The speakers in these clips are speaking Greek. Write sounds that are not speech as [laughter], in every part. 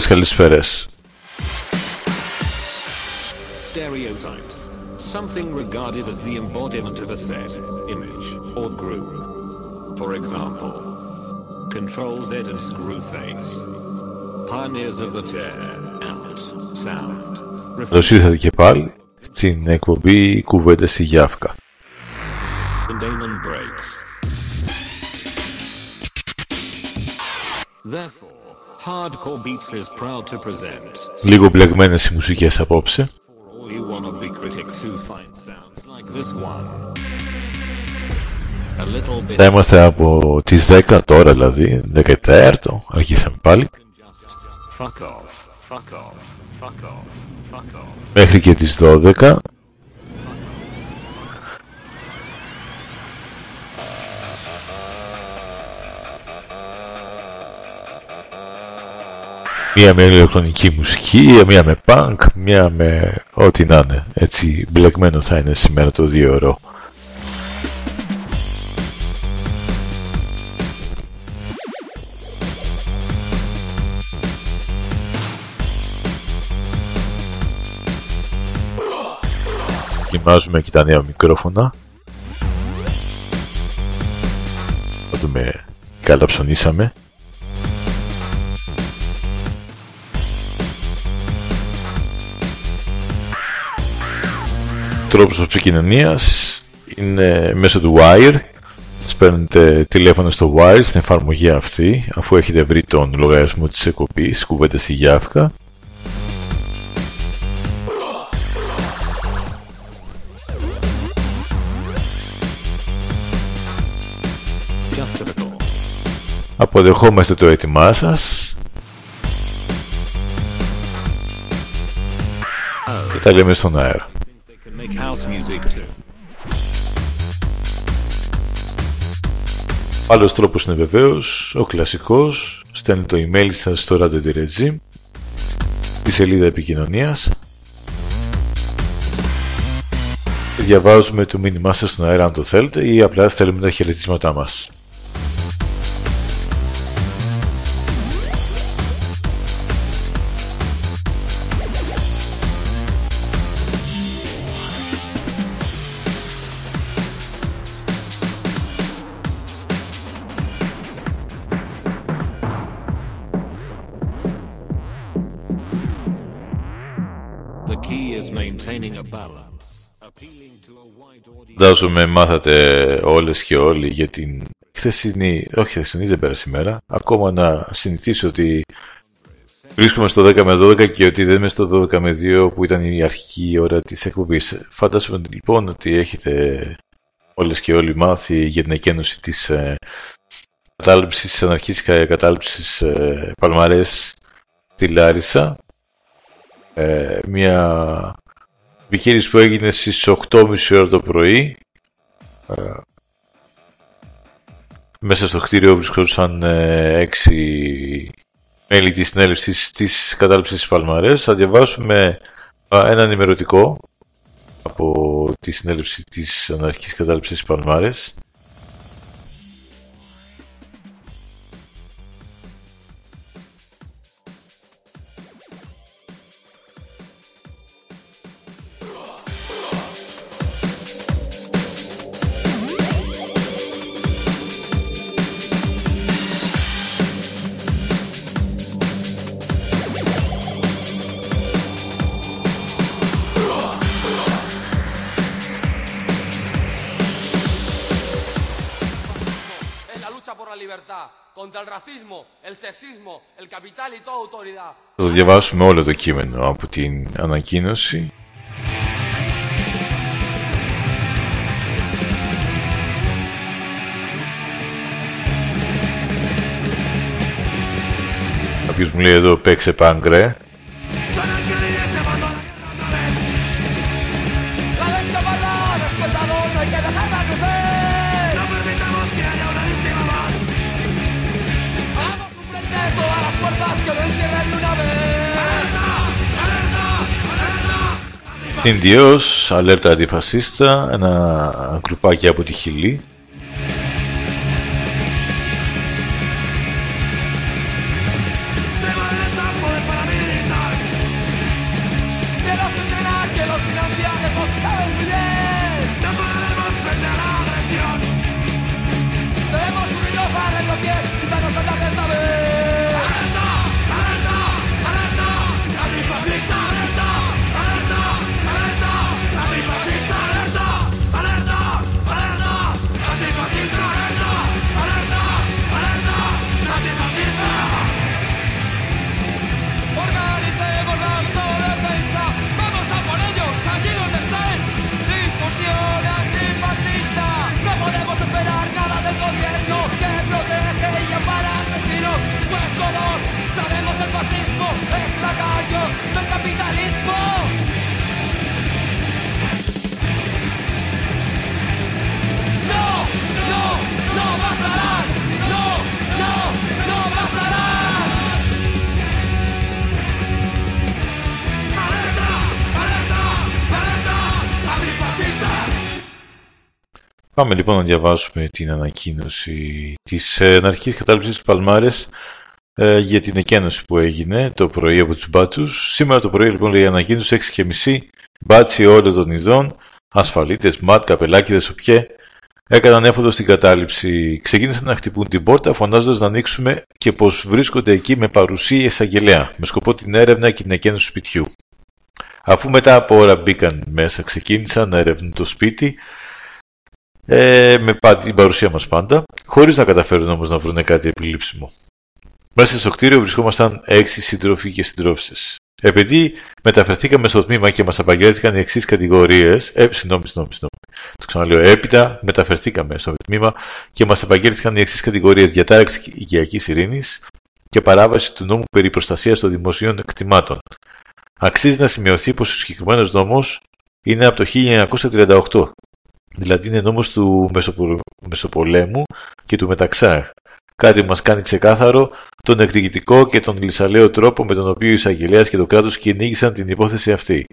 Πολλές καλησπέρες. Stereotypes. Something regarded as the embodiment of a set, image, or group. For example, Control Z and Screwface. Pioneers of the tear, out, sound. Καλώς ήρθατε και πάλι στην εκπομπή Κουβέντες στη Γιάφκα. And Damon breaks. Therefore, Λίγο μπλεγμένες οι μουσικές απόψε. Θα είμαστε από τις 10 τώρα, δηλαδή, 14, αρχίσαμε πάλι. Μέχρι και τις 12. Μία με ηλεκτρονική μουσική, μία με punk, μία με ό,τι να είναι. Έτσι μπλεγμένο θα είναι σήμερα το δύο ώρο. Δοκιμάζουμε και τα νέα μικρόφωνα. Θα δούμε καλά ψωνίσαμε. Τρόπος επικοινωνίας είναι μέσω του Wire. Σας παίρνετε τηλέφωνο στο Wire στην εφαρμογή αυτή, αφού έχετε βρει τον λογαριασμό της εκπομπής, κουβέντες στη Γιάφκα. Just a little. Αποδεχόμαστε το έτοιμά σας. Και τα λέμε στον αέρα. They can make house music too. Άλλος τρόπος είναι βεβαίως ο κλασικός. Στέλνετε το email σας στο Radio Regime, τη σελίδα επικοινωνίας. Και Διαβάζουμε το μήνυμά σας στον αέρα αν το θέλετε ή απλά στέλνουμε τα χαιρετίσματά μας. Φαντάζομαι μάθατε όλες και όλοι για την χθεσινή, όχι χθεσινή δεν πέρασε η μέρα, ακόμα να συνηθίσω ότι βρίσκομαι στο 10 με 12 και ότι δεν είμαι στο 12 με 2 που ήταν η αρχική ώρα της εκπομπής. Φαντάζομαι λοιπόν ότι έχετε όλες και όλοι μάθει για την εκένωση της ε, κατάληψης, της αναρχής κατάληψης ε, Παλμαρές στη Λάρισα. Ε, μια επιχείρηση που έγινε στις 8.30 ώρα το πρωί. Ε, μέσα στο κτίριο βρισκόντουσαν ε, έξι μέλη της συνέλευσης της κατάληψης Παλμαρές. Θα διαβάσουμε α, ένα ενημερωτικό από τη συνέλευση της αναρχικής κατάληψης Παλμάρες. contra el racismo, el. Θα διαβάσουμε όλο το κείμενο από την ανακοίνωση. Κάποιος μου λέει εδώ παίξε πάγκρε. Ινδιός, αλέρτα αντιφασίστα, ένα γκρουπάκι από τη Χιλή Πάμε λοιπόν να διαβάσουμε την ανακοίνωση της εναρχικής κατάληψης του Παλμάρες ε, για την εκένωση που έγινε το πρωί από τους μπάτσους. Σήμερα το πρωί λοιπόν λέει ανακοίνωση 6.30 μπάτσι όλων των ειδών, ασφαλίτες, ματ, καπελάκιδες, οπιέ, έκαναν έφοδο στην κατάληψη. Ξεκίνησαν να χτυπούν την πόρτα φωνάζοντας να ανοίξουμε και πως βρίσκονται εκεί με παρουσία εισαγγελέα, με σκοπό την έρευνα και την εκένωση του σπιτιού. Αφού μετά από ώρα μπήκαν μέσα, ξεκίνησαν να ερευνούν το σπίτι, ε, με την παρουσία μας πάντα, χωρίς να καταφέρουν όμως να βρουν κάτι επιλήψιμο. Μέσα στο κτίριο βρισκόμασταν έξι σύντροφοι και συντρόφισσες. Επειδή μεταφερθήκαμε στο τμήμα και μας απαγγέλθηκαν οι εξής κατηγορίες. Ε, συγγνώμη, συγγνώμη, συγγνώμη. Το ξαναλέω. Έπειτα μεταφερθήκαμε στο τμήμα και μας απαγγέλθηκαν οι εξής κατηγορίες. Διατάραξης οικιακής ειρήνης και παράβαση του νόμου περί προστασίας των δημοσίων εκτιμάτων. Αξίζει να σημειωθεί πως ο συγκεκριμένος νόμος είναι από το 1938 Δηλαδή είναι νόμος του Μεσοπολέμου και του Μεταξάρ. Κάτι που μας κάνει ξεκάθαρο τον εκδικητικό και τον λυσαλαίο τρόπο με τον οποίο οι εισαγγελέας και το κράτος κυνήγησαν την υπόθεση αυτή.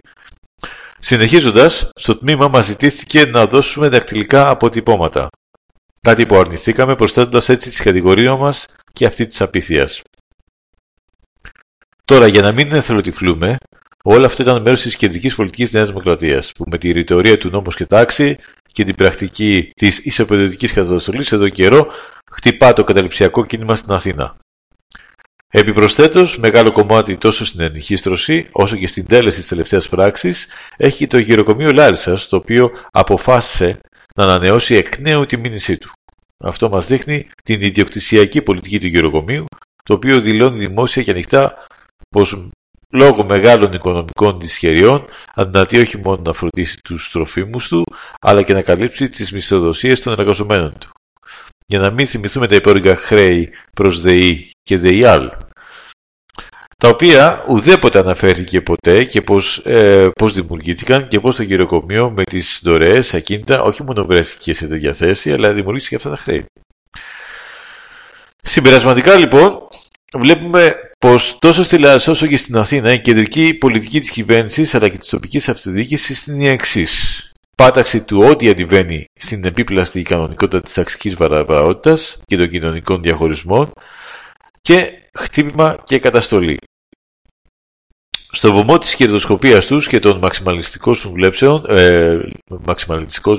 Συνεχίζοντας, στο τμήμα μας ζητήθηκε να δώσουμε δακτυλικά αποτυπώματα. Κάτι που αρνηθήκαμε προσθέτοντας έτσι τη κατηγορία μας και αυτή της απίθειας. Τώρα, για να μην εθελοτυφλούμε, όλο αυτό ήταν μέρος της κεντρικής πολιτικής Νέας Δημοκρατίας, που με τη ρητορία του νόμου και τάξη και την πρακτική της ισοπαιδευτικής καταστολής εδώ καιρό χτυπά το καταληψιακό κίνημα στην Αθήνα. Επιπροσθέτως, μεγάλο κομμάτι τόσο στην ενηχίστρωση όσο και στην τέλεση της τελευταίας πράξης έχει το γυροκομείο Λάρισας, το οποίο αποφάσισε να ανανεώσει εκ νέου τη μήνυσή του. Αυτό μας δείχνει την ιδιοκτησιακή πολιτική του γυροκομείου, το οποίο δηλώνει δημόσια και ανοιχτά πως Λόγω μεγάλων οικονομικών δυσχεριών, αδυνατεί όχι μόνο να φροντίσει τους τροφίμους του, αλλά και να καλύψει τις μισθοδοσίες των εργαζομένων του. Για να μην θυμηθούμε τα υπόρριγγα χρέη προς ΔΕΗ και ΔΕΙΑΛ, τα οποία ουδέποτε αναφέρθηκε ποτέ και πώς, ε, πώς δημιουργήθηκαν και πώς το γυροκομείο με τις δωρεές ακίνητα όχι μόνο βρέθηκε σε τέτοια θέση, αλλά δημιουργήθηκε αυτά τα χρέη. Συμπερασματικά λοιπόν, βλέπουμε πως τόσο στη Λάρισα όσο και στην Αθήνα η κεντρική πολιτική της κυβέρνησης αλλά και της τοπικής αυτοδιοίκησης είναι η εξής. Πάταξη του ό,τι αντιβαίνει στην επίπλαστη κανονικότητα της ταξικής βαραβαρότητας και των κοινωνικών διαχωρισμών και χτύπημα και καταστολή. Στο βωμό της κερδοσκοπίας τους και των μαξιμαλιστικών τους βλέψεων, ε,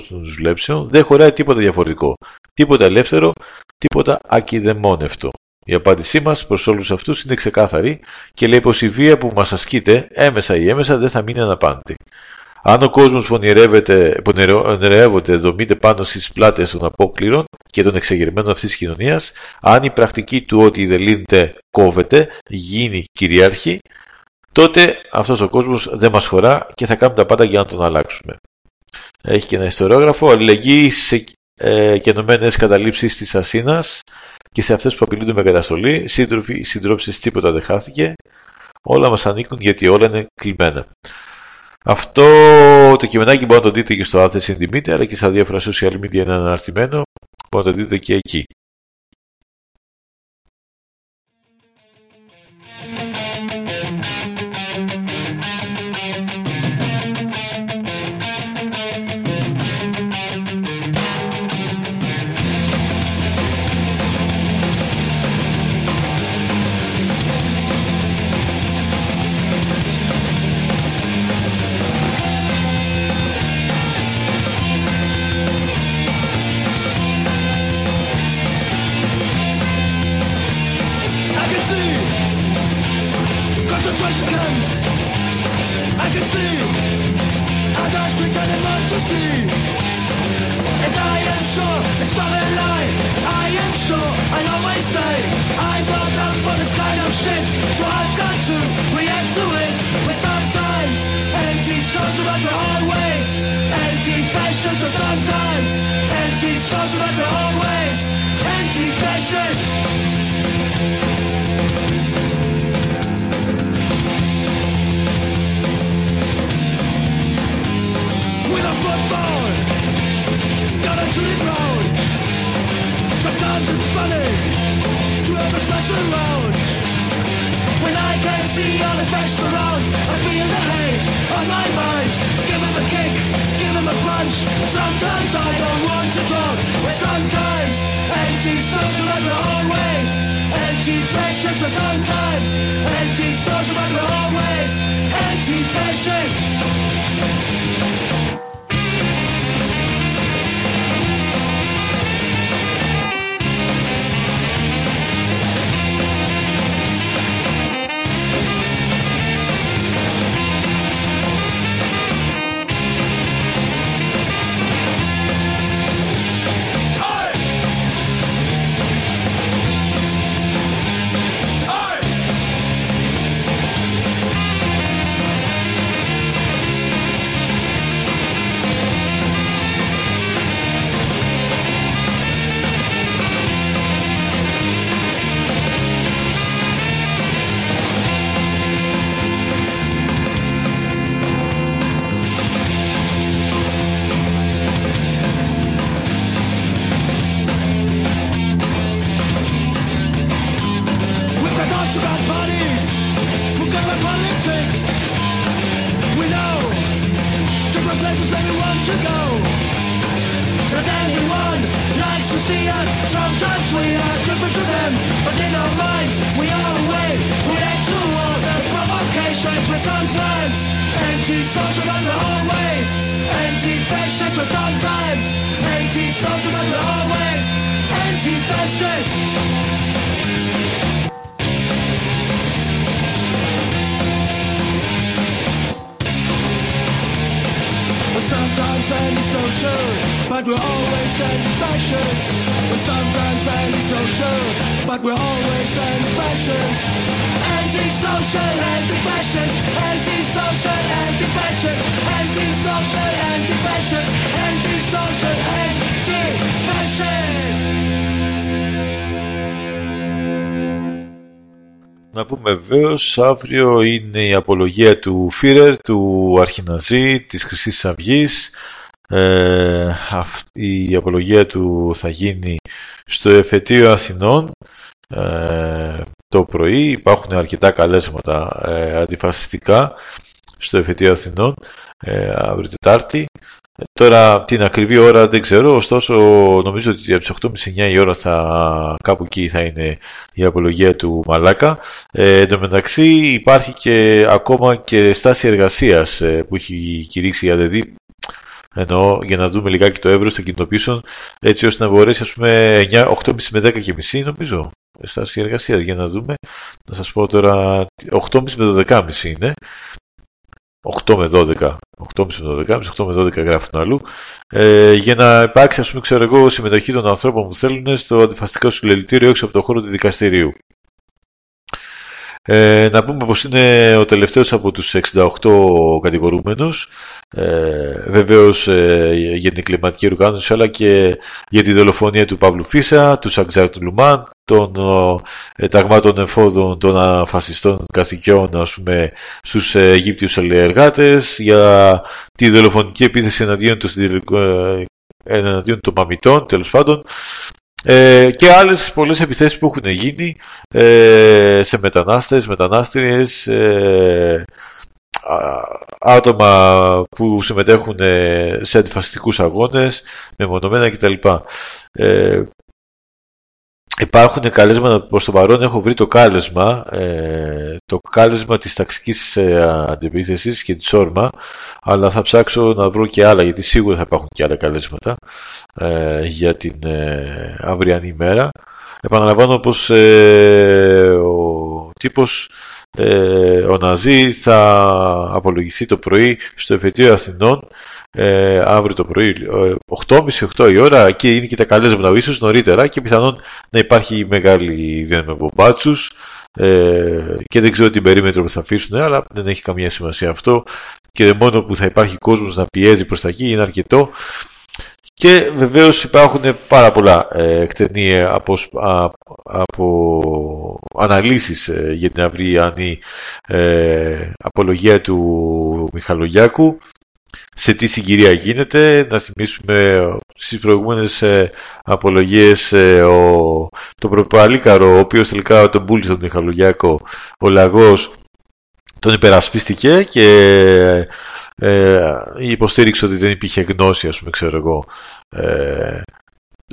τους βλέψεων δεν χωράει τίποτα διαφορετικό, τίποτα ελεύθερο, τίποτα ακιδεμόνευτο. Η απάντησή μας προς όλους αυτούς είναι ξεκάθαρη και λέει πως η βία που μας ασκείται, έμεσα ή έμεσα, δεν θα μείνει αναπάντητη. Αν ο κόσμος που ονειρεύονται δομείται πάνω στις πλάτες των απόκληρων και των εξεγερμένων αυτής της κοινωνίας, αν η πρακτική του ότι δεν λύνεται κόβεται, γίνει κυριάρχη, τότε αυτός ο κόσμος δεν μας χωρά και θα κάνουμε τα πάντα για να τον αλλάξουμε. Έχει και ένα ιστοριόγραφο, αλληλεγγύη σε ε, και ενωμένε καταλήψεις της Ασίνα και σε αυτές που απειλούνται με καταστολή, σύντροφοι, συντρόψεις τίποτα δεν χάθηκε, όλα μας ανήκουν γιατί όλα είναι κλειμμένα. Αυτό το κειμενάκι μπορείτε να το δείτε και στο Athens in the αλλά και στα διάφορα social media είναι αναρτημένο, μπορείτε να το δείτε και εκεί. much, but no way. Αύριο είναι η απολογία του Φίρερ, του Αρχιναζή, της Χρυσής Αυγής. Ε, η απολογία του θα γίνει στο Εφετείο Αθηνών ε, το πρωί. Υπάρχουν αρκετά καλέσματα ε, αντιφασιστικά στο Εφετείο Αθηνών ε, αύριο Τετάρτη. Τώρα την ακριβή ώρα δεν ξέρω, ωστόσο νομίζω ότι από τις 8.30-9 η ώρα θα, κάπου εκεί θα είναι η απολογία του Μαλάκα. Ε, εν τω μεταξύ υπάρχει και ακόμα και στάση εργασίας ε, που έχει κηρύξει η ΑΔΕΔΗ εννοώ για να δούμε λιγάκι το εύρος των κινητοποιήσεων έτσι ώστε να μπορέσει ας πούμε 8.30 με 10.30 νομίζω στάση εργασίας για να δούμε. Να σας πω τώρα 8.30 με 12.30 είναι 8 με 12, 8 με 12, 8 με 12 γράφουν αλλού, ε, για να υπάρξει, ας πούμε, ξέρω εγώ, συμμετοχή των ανθρώπων που θέλουν στο αντιφαστικό συλλελητήριο έξω από το χώρο του δικαστηρίου. Ε, να πούμε πως είναι ο τελευταίος από τους 68 κατηγορούμενους. Ε, βεβαίως ε, για την κλιματική οργάνωση αλλά και για τη δολοφονία του Παύλου Φίσα, του Σακτζάρ του Λουμάν, των ε, ταγμάτων εφόδων των φασιστών καθηκιών ας πούμε, στους Αιγύπτιους αλληλεργάτες, για τη δολοφονική επίθεση εναντίον των, ε, εναντίον των μαμητών τέλος πάντων. Ε, και άλλες πολλές επιθέσεις που έχουν γίνει ε, σε μετανάστες, μετανάστριες, ε, άτομα που συμμετέχουν ε, σε αντιφασιστικούς αγώνες, μεμονωμένα κτλ. Ε, υπάρχουν καλέσματα, προς το παρόν έχω βρει το κάλεσμα, ε, το κάλεσμα της ταξικής ε, αντιπίθεσης και της όρμα, αλλά θα ψάξω να βρω και άλλα, γιατί σίγουρα θα υπάρχουν και άλλα καλέσματα ε, για την ε, αυριανή ημέρα. Επαναλαμβάνω πως ο τύπος ε, ο Ναζί θα απολογηθεί το πρωί στο εφετείο Αθηνών ε, αύριο το πρωί 8.30-8 η ώρα και είναι και τα καλέσματα ίσως νωρίτερα και πιθανόν να υπάρχει μεγάλη δύναμη από μπάτσους ε, και δεν ξέρω την περίμετρο που θα αφήσουν αλλά δεν έχει καμία σημασία αυτό. Και μόνο που θα υπάρχει κόσμος να πιέζει προς τα εκεί είναι αρκετό και βεβαίως υπάρχουν πάρα πολλά ε, εκτενή από, από αναλύσεις ε, για την αυριανή ε, απολογία του Μιχαλογιάκου σε τι συγκυρία γίνεται. Να θυμίσουμε στις προηγούμενες ε, απολογίες ε, ο, το προπαλίκαρο, ο οποίος τελικά τον πούλησε τον Μιχαλογιάκο, ο Λαγός, τον υπερασπίστηκε και ε, υποστήριξε ότι δεν υπήρχε γνώση, ας πούμε, ξέρω εγώ, ε,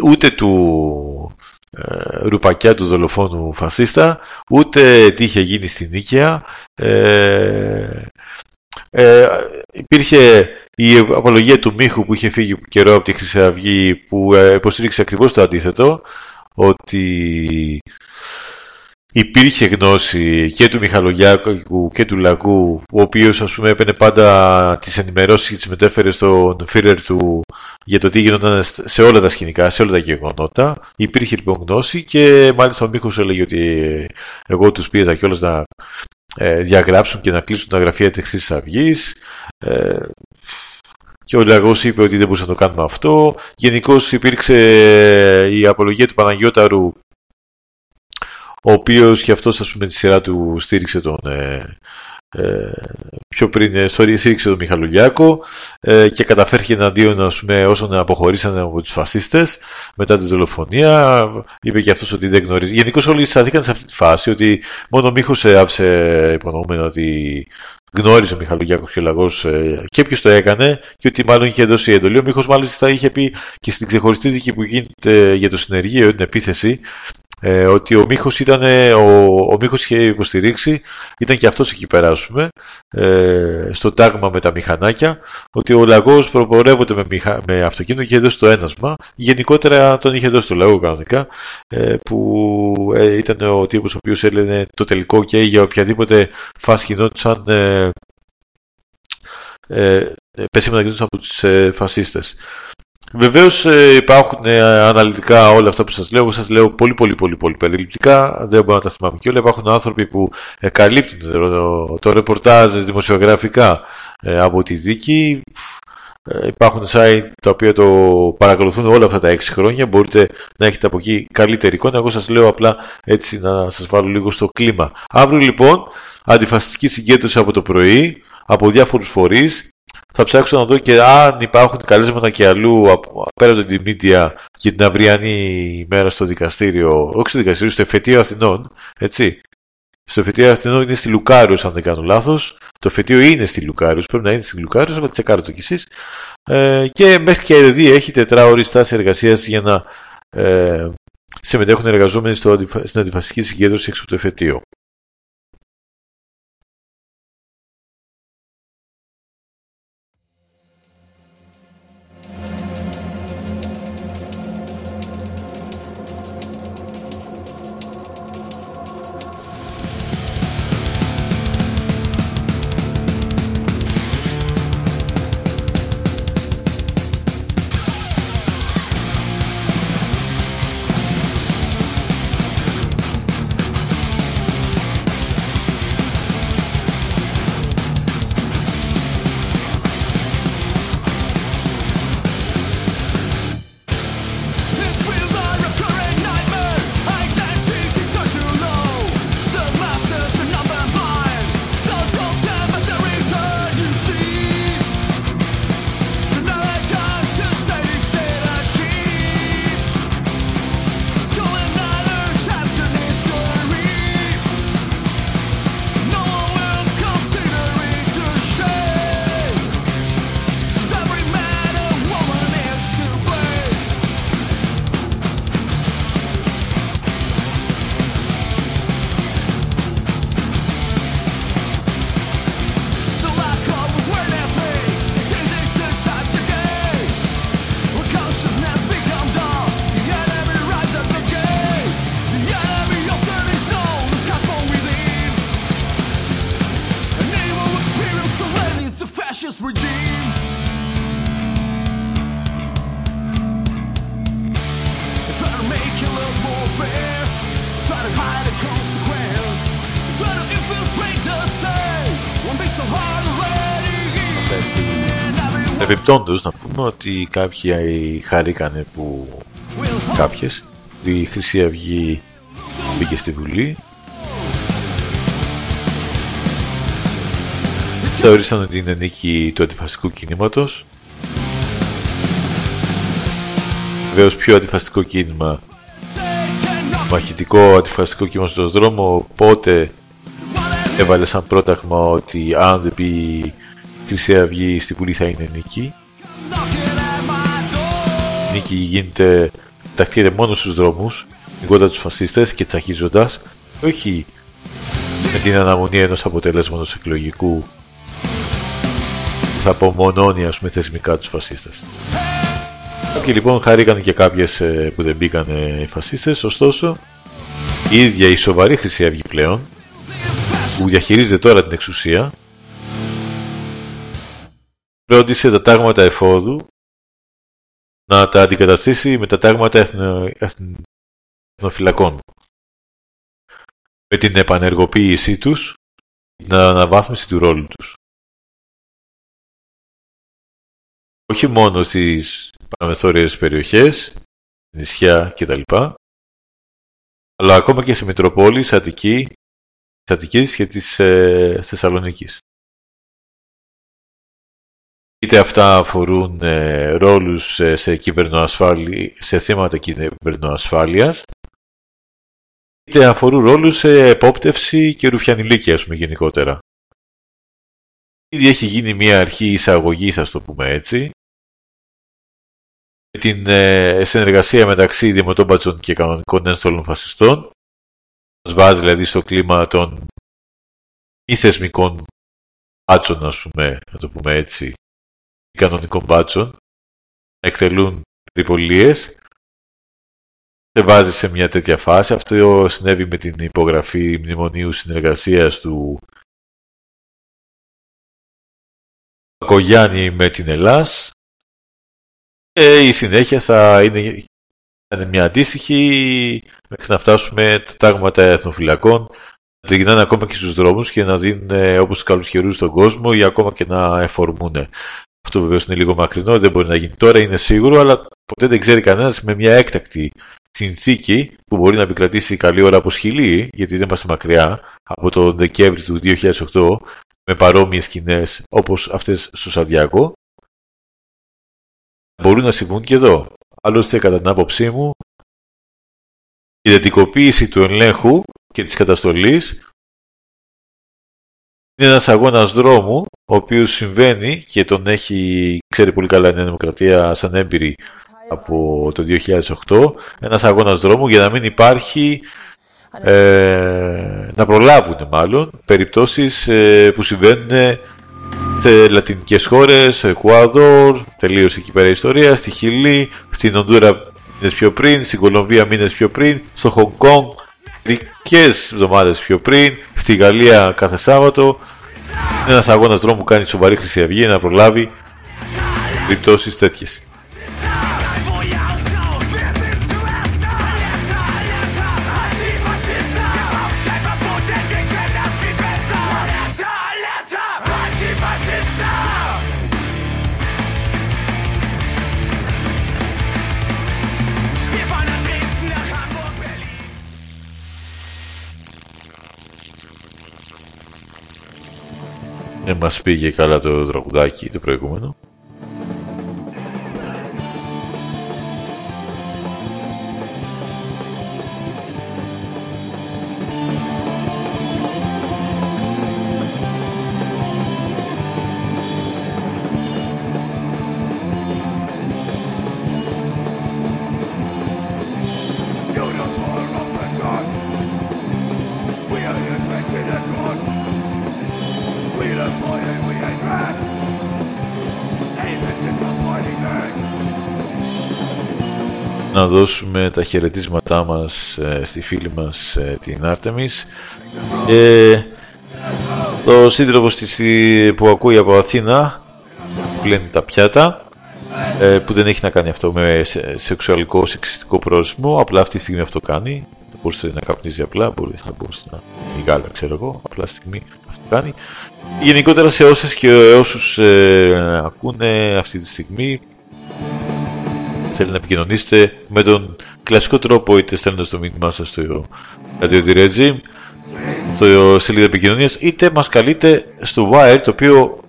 ούτε του ε, ρουπακιά του δολοφόνου φασίστα, ούτε τι είχε γίνει στην Νίκαια. Ε, ε, υπήρχε η απολογία του Μίχου που είχε φύγει καιρό από τη Χρυσή Αυγή που ε, υποστήριξε ακριβώς το αντίθετο, ότι υπήρχε γνώση και του Μιχαλογιάκου και του Λαγού, ο οποίος ας πούμε έπαιρνε πάντα τις ενημερώσεις και τις μετέφερε στον Φίρερ του για το τι γινόταν σε όλα τα σκηνικά, σε όλα τα γεγονότα. Υπήρχε λοιπόν γνώση και μάλιστα ο Μίχος έλεγε ότι εγώ τους πίεζα κιόλας να ε, διαγράψουν και να κλείσουν τα γραφεία της Χρυσής Αυγής. Ε, και ο Λαγός είπε ότι δεν μπορούσαμε να το κάνουμε αυτό. Γενικώς υπήρξε η απολογία του Παναγιώταρου ο οποίος και αυτός ας πούμε τη σειρά του στήριξε τον ε, ε, πιο πριν ε, στήριξε τον Μιχαλουλιάκο ε, και καταφέρθηκε εναντίον ας πούμε, όσων αποχωρήσαν από τους φασίστες μετά την δολοφονία είπε και αυτός ότι δεν γνωρίζει γενικώς όλοι σταθήκαν σε αυτή τη φάση ότι μόνο ο Μίχος άψε υπονοούμενο ότι γνώριζε ο Μιχαλογιάκος και ο Λαγός ε, και ποιος το έκανε και ότι μάλλον είχε δώσει εντολή. Ο Μίχος μάλιστα είχε πει και στην ξεχωριστή δίκη που γίνεται για το συνεργείο, την επίθεση, ε, ότι ο Μίχος, ήταν, ο, ο Μίχος είχε υποστηρίξει, ήταν και αυτός εκεί πέρα, ε, στο τάγμα με τα μηχανάκια, ότι ο λαγός προπορεύονται με, μηχα... με αυτοκίνητο και είχε δώσει το ένασμα. Γενικότερα τον είχε δώσει το λαό κανονικά, ε, που ε, ήταν ο τύπος ο οποίος έλεγε το τελικό και για οποιαδήποτε φάση γινόντουσαν ε, ε, πέσιμα από τους ε, φασίστες. Βεβαίως ε, υπάρχουν ε, αναλυτικά όλα αυτά που σας λέω. Σας λέω πολύ, πολύ, πολύ, πολύ περιληπτικά. Δεν μπορώ να τα θυμάμαι και όλα. Υπάρχουν άνθρωποι που ε, καλύπτουν το, το, ρεπορτάζ δημοσιογραφικά από τη δίκη. Υπάρχουν site τα οποία το παρακολουθούν όλα αυτά τα 6 χρόνια. Μπορείτε να έχετε από εκεί καλύτερη εικόνα. Εγώ σας λέω απλά έτσι να σας βάλω λίγο στο κλίμα. Αύριο λοιπόν αντιφαστική συγκέντρωση από το πρωί από διάφορους φορείς θα ψάξω να δω και αν υπάρχουν καλέσματα και αλλού πέρα από την media για την αυριανή ημέρα στο δικαστήριο, όχι στο δικαστήριο, στο εφετείο Αθηνών, έτσι. Στο εφετείο Αθηνών είναι στη Λουκάριος, αν δεν κάνω λάθος. Το εφετείο είναι στη Λουκάριος, πρέπει να είναι στη Λουκάριος, αλλά τσεκάρω το κι εσείς. Ε, και μέχρι και δηλαδή έχει τετράωρη στάση εργασίας για να ε, συμμετέχουν εργαζόμενοι στο, στην αντιφασιστική συγκέντρωση έξω από το εφετείο. Ότι κάποιοι χαρήκανε που κάποιες. Η Χρυσή Αυγή μπήκε στη Βουλή. Θεωρήσαν ότι είναι νίκη του αντιφασιστικού κινήματος. Βεβαίως πιο αντιφασιστικό κίνημα μαχητικό αντιφασιστικό κίνημα στον δρόμο οπότε έβαλε σαν πρόταγμα ότι αν δεν πει η Χρυσή Αυγή στη Βουλή θα είναι νίκη νίκη γίνεται τακτήρε μόνος στους δρόμους νικώντας τους φασίστες και τσακίζοντας όχι με την αναμονή ενός αποτελέσματος εκλογικού θα απομονώνει ας πούμε θεσμικά τους φασίστες. Κάποιοι λοιπόν χαρήκαν και κάποιες ε, που δεν μπήκαν οι φασίστες, ωστόσο η ίδια η σοβαρή Χρυσή Αυγή πλέον που διαχειρίζεται τώρα την εξουσία φρόντισε τα τάγματα εφόδου να τα αντικαταστήσει με τα τάγματα εθνο... εθνοφυλακών. Με την επανεργοποίησή τους, την αναβάθμιση του ρόλου τους. όχι μόνο στις παραμεθόριες περιοχές, νησιά κτλ. Αλλά ακόμα και σε Μητροπόλεις, Αττική, της Αττικής και της ε, Θεσσαλονίκης. Είτε αυτά αφορούν ε, ρόλους ε, σε, σε θέματα κυβερνοασφάλειας, είτε αφορούν ρόλους σε επόπτευση και ρουφιανιλίκη, ας πούμε, γενικότερα. Ήδη έχει γίνει μια αρχή εισαγωγή, θα το πούμε έτσι, με την ε, συνεργασία μεταξύ δημοτόμπατσων και κανονικών ένστολων φασιστών. Μας βάζει δηλαδή στο κλίμα των μη θεσμικών μπάτσων, ας πούμε, να το πούμε έτσι, κανονικών μπάτσων, να εκτελούν περιπολίες. Σε βάζει σε μια τέτοια φάση. Αυτό συνέβη με την υπογραφή μνημονίου συνεργασίας του Κογιάννη με την Ελλάς ε, η συνέχεια θα είναι, θα είναι μια αντίστοιχη μέχρι να φτάσουμε τα τάγματα εθνοφυλακών να τριγυρνάνε ακόμα και στους δρόμους και να δίνουν ε, όπως καλούς χερούς στον κόσμο ή ακόμα και να εφορμούν. Αυτό βεβαίως είναι λίγο μακρινό, δεν μπορεί να γίνει τώρα, είναι σίγουρο, αλλά ποτέ δεν ξέρει κανένας με μια έκτακτη συνθήκη που μπορεί να επικρατήσει καλή ώρα από σχηλή, γιατί δεν είμαστε μακριά, από τον Δεκέμβρη του 2008, με παρόμοιες σκηνές όπως αυτές στο Σαντιάκο, μπορούν να συμβούν και εδώ. Άλλωστε, κατά την άποψή μου, η ιδιωτικοποίηση του ελέγχου και της καταστολής είναι ένας αγώνας δρόμου, ο οποίος συμβαίνει και τον έχει, ξέρει πολύ καλά η Νέα Δημοκρατία σαν έμπειρη από το 2008, ένας αγώνας δρόμου για να μην υπάρχει, ε, να προλάβουν μάλλον, περιπτώσεις ε, που συμβαίνουν σε λατινικές χώρες, στο Εκουάδορ, τελείωσε εκεί πέρα η ιστορία, στη Χιλή, στην Ονδούρα μήνες πιο πριν, στην Κολομβία μήνες πιο πριν, στο Χονγκ Κόνγκ μερικές εβδομάδες πιο πριν, στη Γαλλία κάθε Σάββατο. Είναι ένας αγώνας δρόμου που κάνει σοβαρή Χρυσή Αυγή να προλάβει περιπτώσεις τέτοιες. Δεν μας πήγε καλά το τραγουδάκι το προηγούμενο. Να δώσουμε τα χαιρετίσματά μας ε, στη φίλη μας ε, την Άρτεμις. Ε, το σύντροφο που ακούει από Αθήνα ξεπλένει τα πιάτα ε, που δεν έχει να κάνει αυτό με σεξουαλικό, σεξιστικό πρόσημο απλά αυτή τη στιγμή αυτό κάνει. Θα μπορούσε να καπνίζει απλά μπορεί, θα μπορούσε να γάλα ξέρω εγώ απλά στη στιγμή αυτό κάνει. Γενικότερα σε όσες και όσους ε, ακούνε αυτή τη στιγμή θέλει να επικοινωνήσετε με τον κλασικό τρόπο είτε στέλνοντας το μήνυμά σας στο Radio Regime στο σελίδα επικοινωνίας, είτε μας καλείτε στο Wire, το οποίο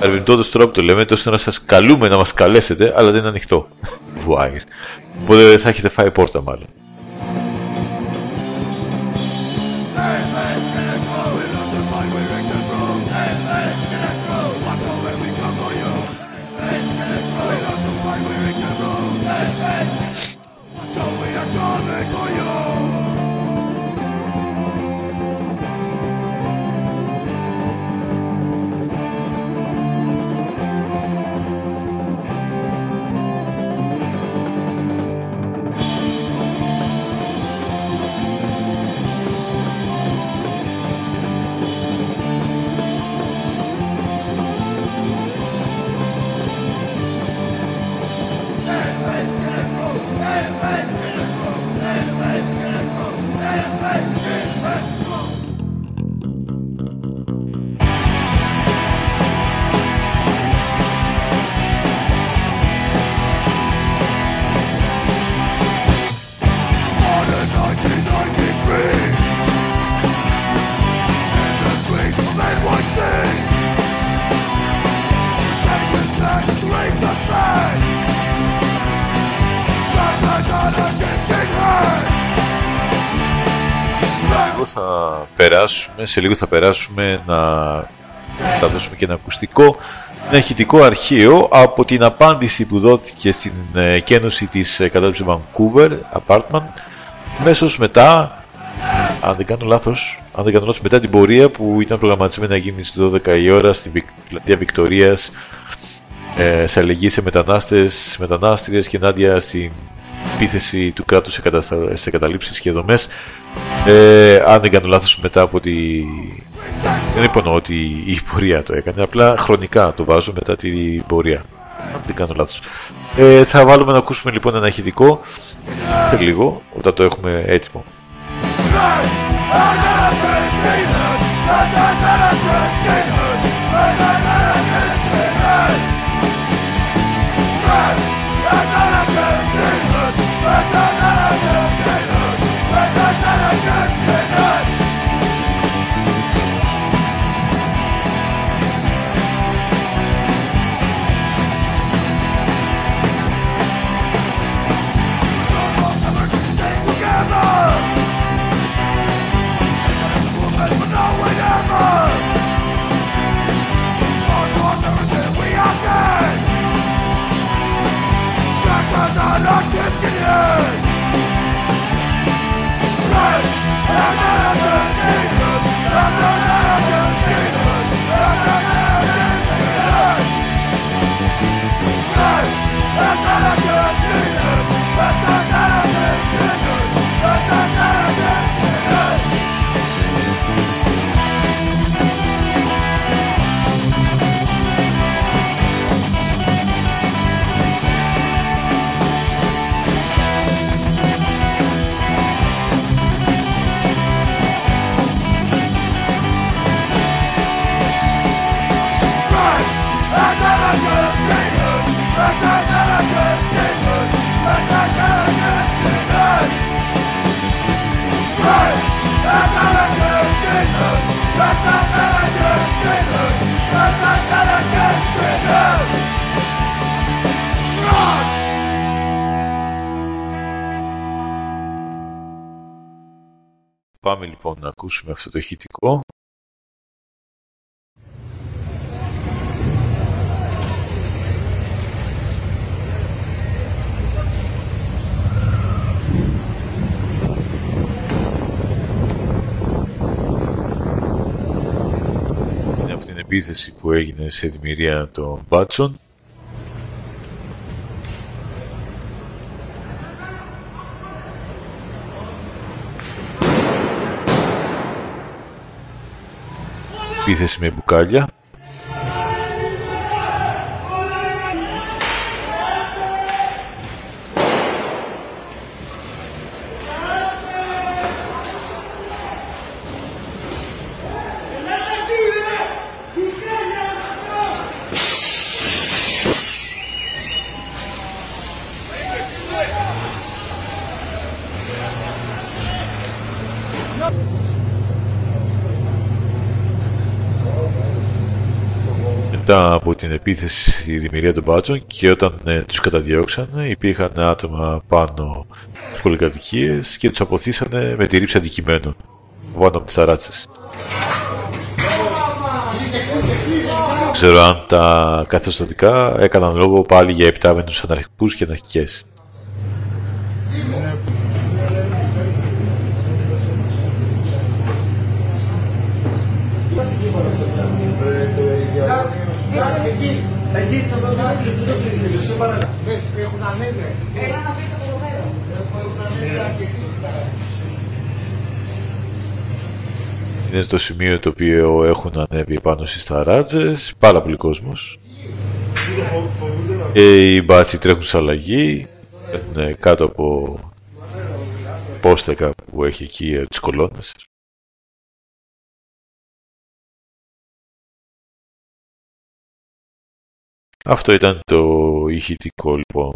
αρνητικό τρόπο το λέμε, τόσο να σας καλούμε να μας καλέσετε, αλλά δεν είναι ανοιχτό. [laughs] Wire. Οπότε θα έχετε φάει πόρτα μάλλον. Σε λίγο θα περάσουμε να θα δώσουμε και ένα ακουστικό ένα ηχητικό αρχείο από την απάντηση που δόθηκε στην ε, κένωση της ε, κατάληψης Vancouver Apartment μέσως μετά αν δεν κάνω λάθος αν δεν κάνω λάθος μετά την πορεία που ήταν προγραμματισμένη να γίνει στις 12 η ώρα στην πλατεία Βικτορίας ε, σε αλληλεγγύη σε μετανάστες, μετανάστριες και ενάντια στην επίθεση του κράτους σε, καταστα... σε καταλήψεις και δομές ε, αν δεν κάνω λάθος μετά από τη... Δεν υπονοώ ότι η πορεία το έκανε, απλά χρονικά το βάζω μετά την πορεία. Αν δεν κάνω λάθος. Ε, θα βάλουμε να ακούσουμε λοιπόν ένα ηχητικό σε λίγο, όταν το έχουμε έτοιμο. Let's go! Πάμε λοιπόν να ακούσουμε αυτό το ηχητικό. Επίθεση που έγινε σε δημιουργία των Μπάτσων επίθεση με μπουκάλια. Μετά από την επίθεση στη δημιουργία των μπάτσων και όταν ε, τους καταδιώξαν υπήρχαν άτομα πάνω στις πολυκατοικίες και τους αποθήσανε με τη ρήψη αντικειμένων πάνω από τις ταράτσες. Δεν ξέρω αν τα καθεστατικά έκαναν λόγο πάλι για επτάμενους αναρχικούς και αναρχικές. Εκεί στο δωμάτιο του δεν κλειστείτε, σε παρακαλώ. Έχουν ανέβει. Έλα να πεις από εδώ πέρα. Είναι στο σημείο το οποίο έχουν ανέβει πάνω στις ταράτζες, πάρα πολύ κόσμος. Ε, οι μπάτσοι τρέχουν σε αλλαγή, είναι κάτω από πόστεκα που έχει εκεί ε, τις κολόνες. Αυτό ήταν το ηχητικό λοιπόν.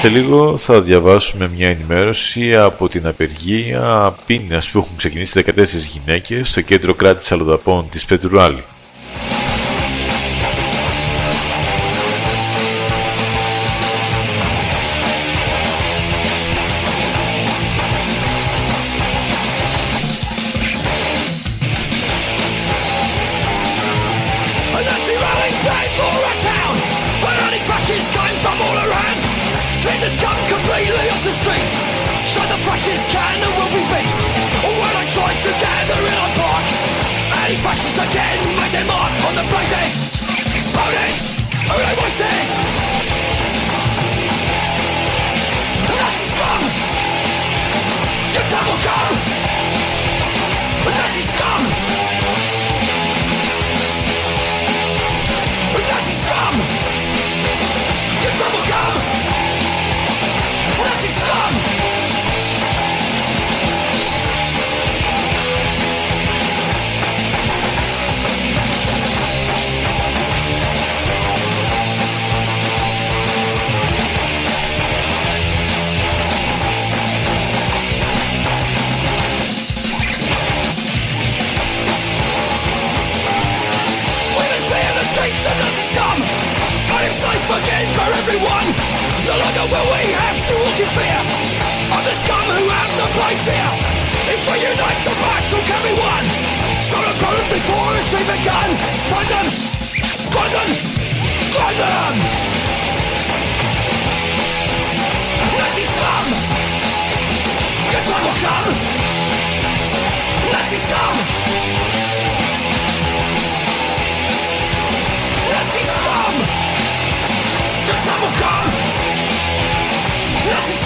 Σε λίγο θα διαβάσουμε μια ενημέρωση από την απεργία πείνας που έχουν ξεκινήσει 14 γυναίκες στο κέντρο κράτης αλλοδαπών της Πετρουάλη. is kind of what we be. When I join together in our park Any fascists again make their mark on the blade Opponents, only wasted again for everyone No longer will we have to walk in fear Of the scum who have no place here If we unite the battle can be won Start a proof before it's even begun Find them! Find them! Find them! Nazi scum! Your time will come! Nazi scum!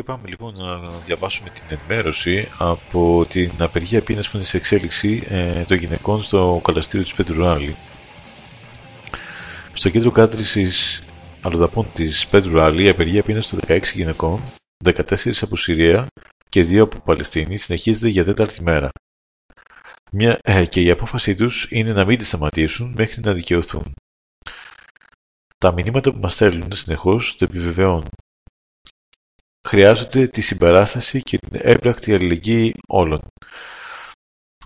Και πάμε λοιπόν να διαβάσουμε την ενημέρωση από την απεργία πείνας που είναι σε εξέλιξη ε, των γυναικών στο καλαστήριο της Πετρουάλη. Στο κέντρο κάτρησης αλλοδαπών της Πέτρου Άλλη, η απεργία πείνας των 16 γυναικών, 14 από Συρία και 2 από Παλαιστίνη, συνεχίζεται για τέταρτη μέρα. Μια, ε, και η απόφασή τους είναι να μην τη σταματήσουν μέχρι να δικαιωθούν. Τα μηνύματα που μας στέλνουν συνεχώς το επιβεβαιώνουν. Χρειάζονται τη συμπαράσταση και την έμπρακτη αλληλεγγύη όλων.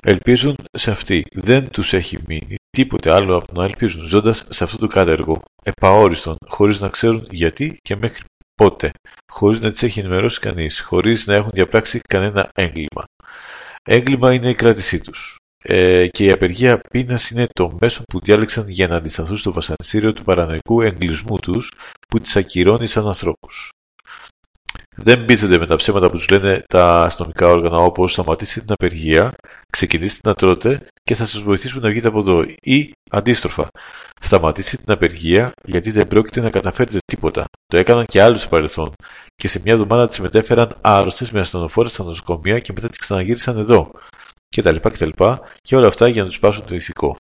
Ελπίζουν σε αυτή. Δεν τους έχει μείνει τίποτε άλλο από να ελπίζουν ζώντας σε αυτό το κάτεργο, επαόριστον, χωρίς να ξέρουν γιατί και μέχρι πότε, χωρίς να τις έχει ενημερώσει κανείς, χωρίς να έχουν διαπράξει κανένα έγκλημα. Έγκλημα είναι η κράτησή τους. Ε, και η απεργία πείνας είναι το μέσο που διάλεξαν για να αντισταθούν στο βασανιστήριο του παρανοϊκού εγκλισμού τους που τις ακυρώνει σαν ανθρώπους. Δεν πείθονται με τα ψέματα που τους λένε τα αστυνομικά όργανα όπως σταματήστε την απεργία, ξεκινήστε να τρώτε και θα σας βοηθήσουμε να βγείτε από εδώ. Ή αντίστροφα, σταματήστε την απεργία γιατί δεν πρόκειται να καταφέρετε τίποτα. Το έκαναν και άλλοι στο παρελθόν. Και σε μια εβδομάδα τις μετέφεραν άρρωστες με ασθενοφόρες στα νοσοκομεία και μετά τις ξαναγύρισαν εδώ. Και τα λοιπά και τα λοιπά. Και όλα αυτά για να τους πάσουν το ηθικό.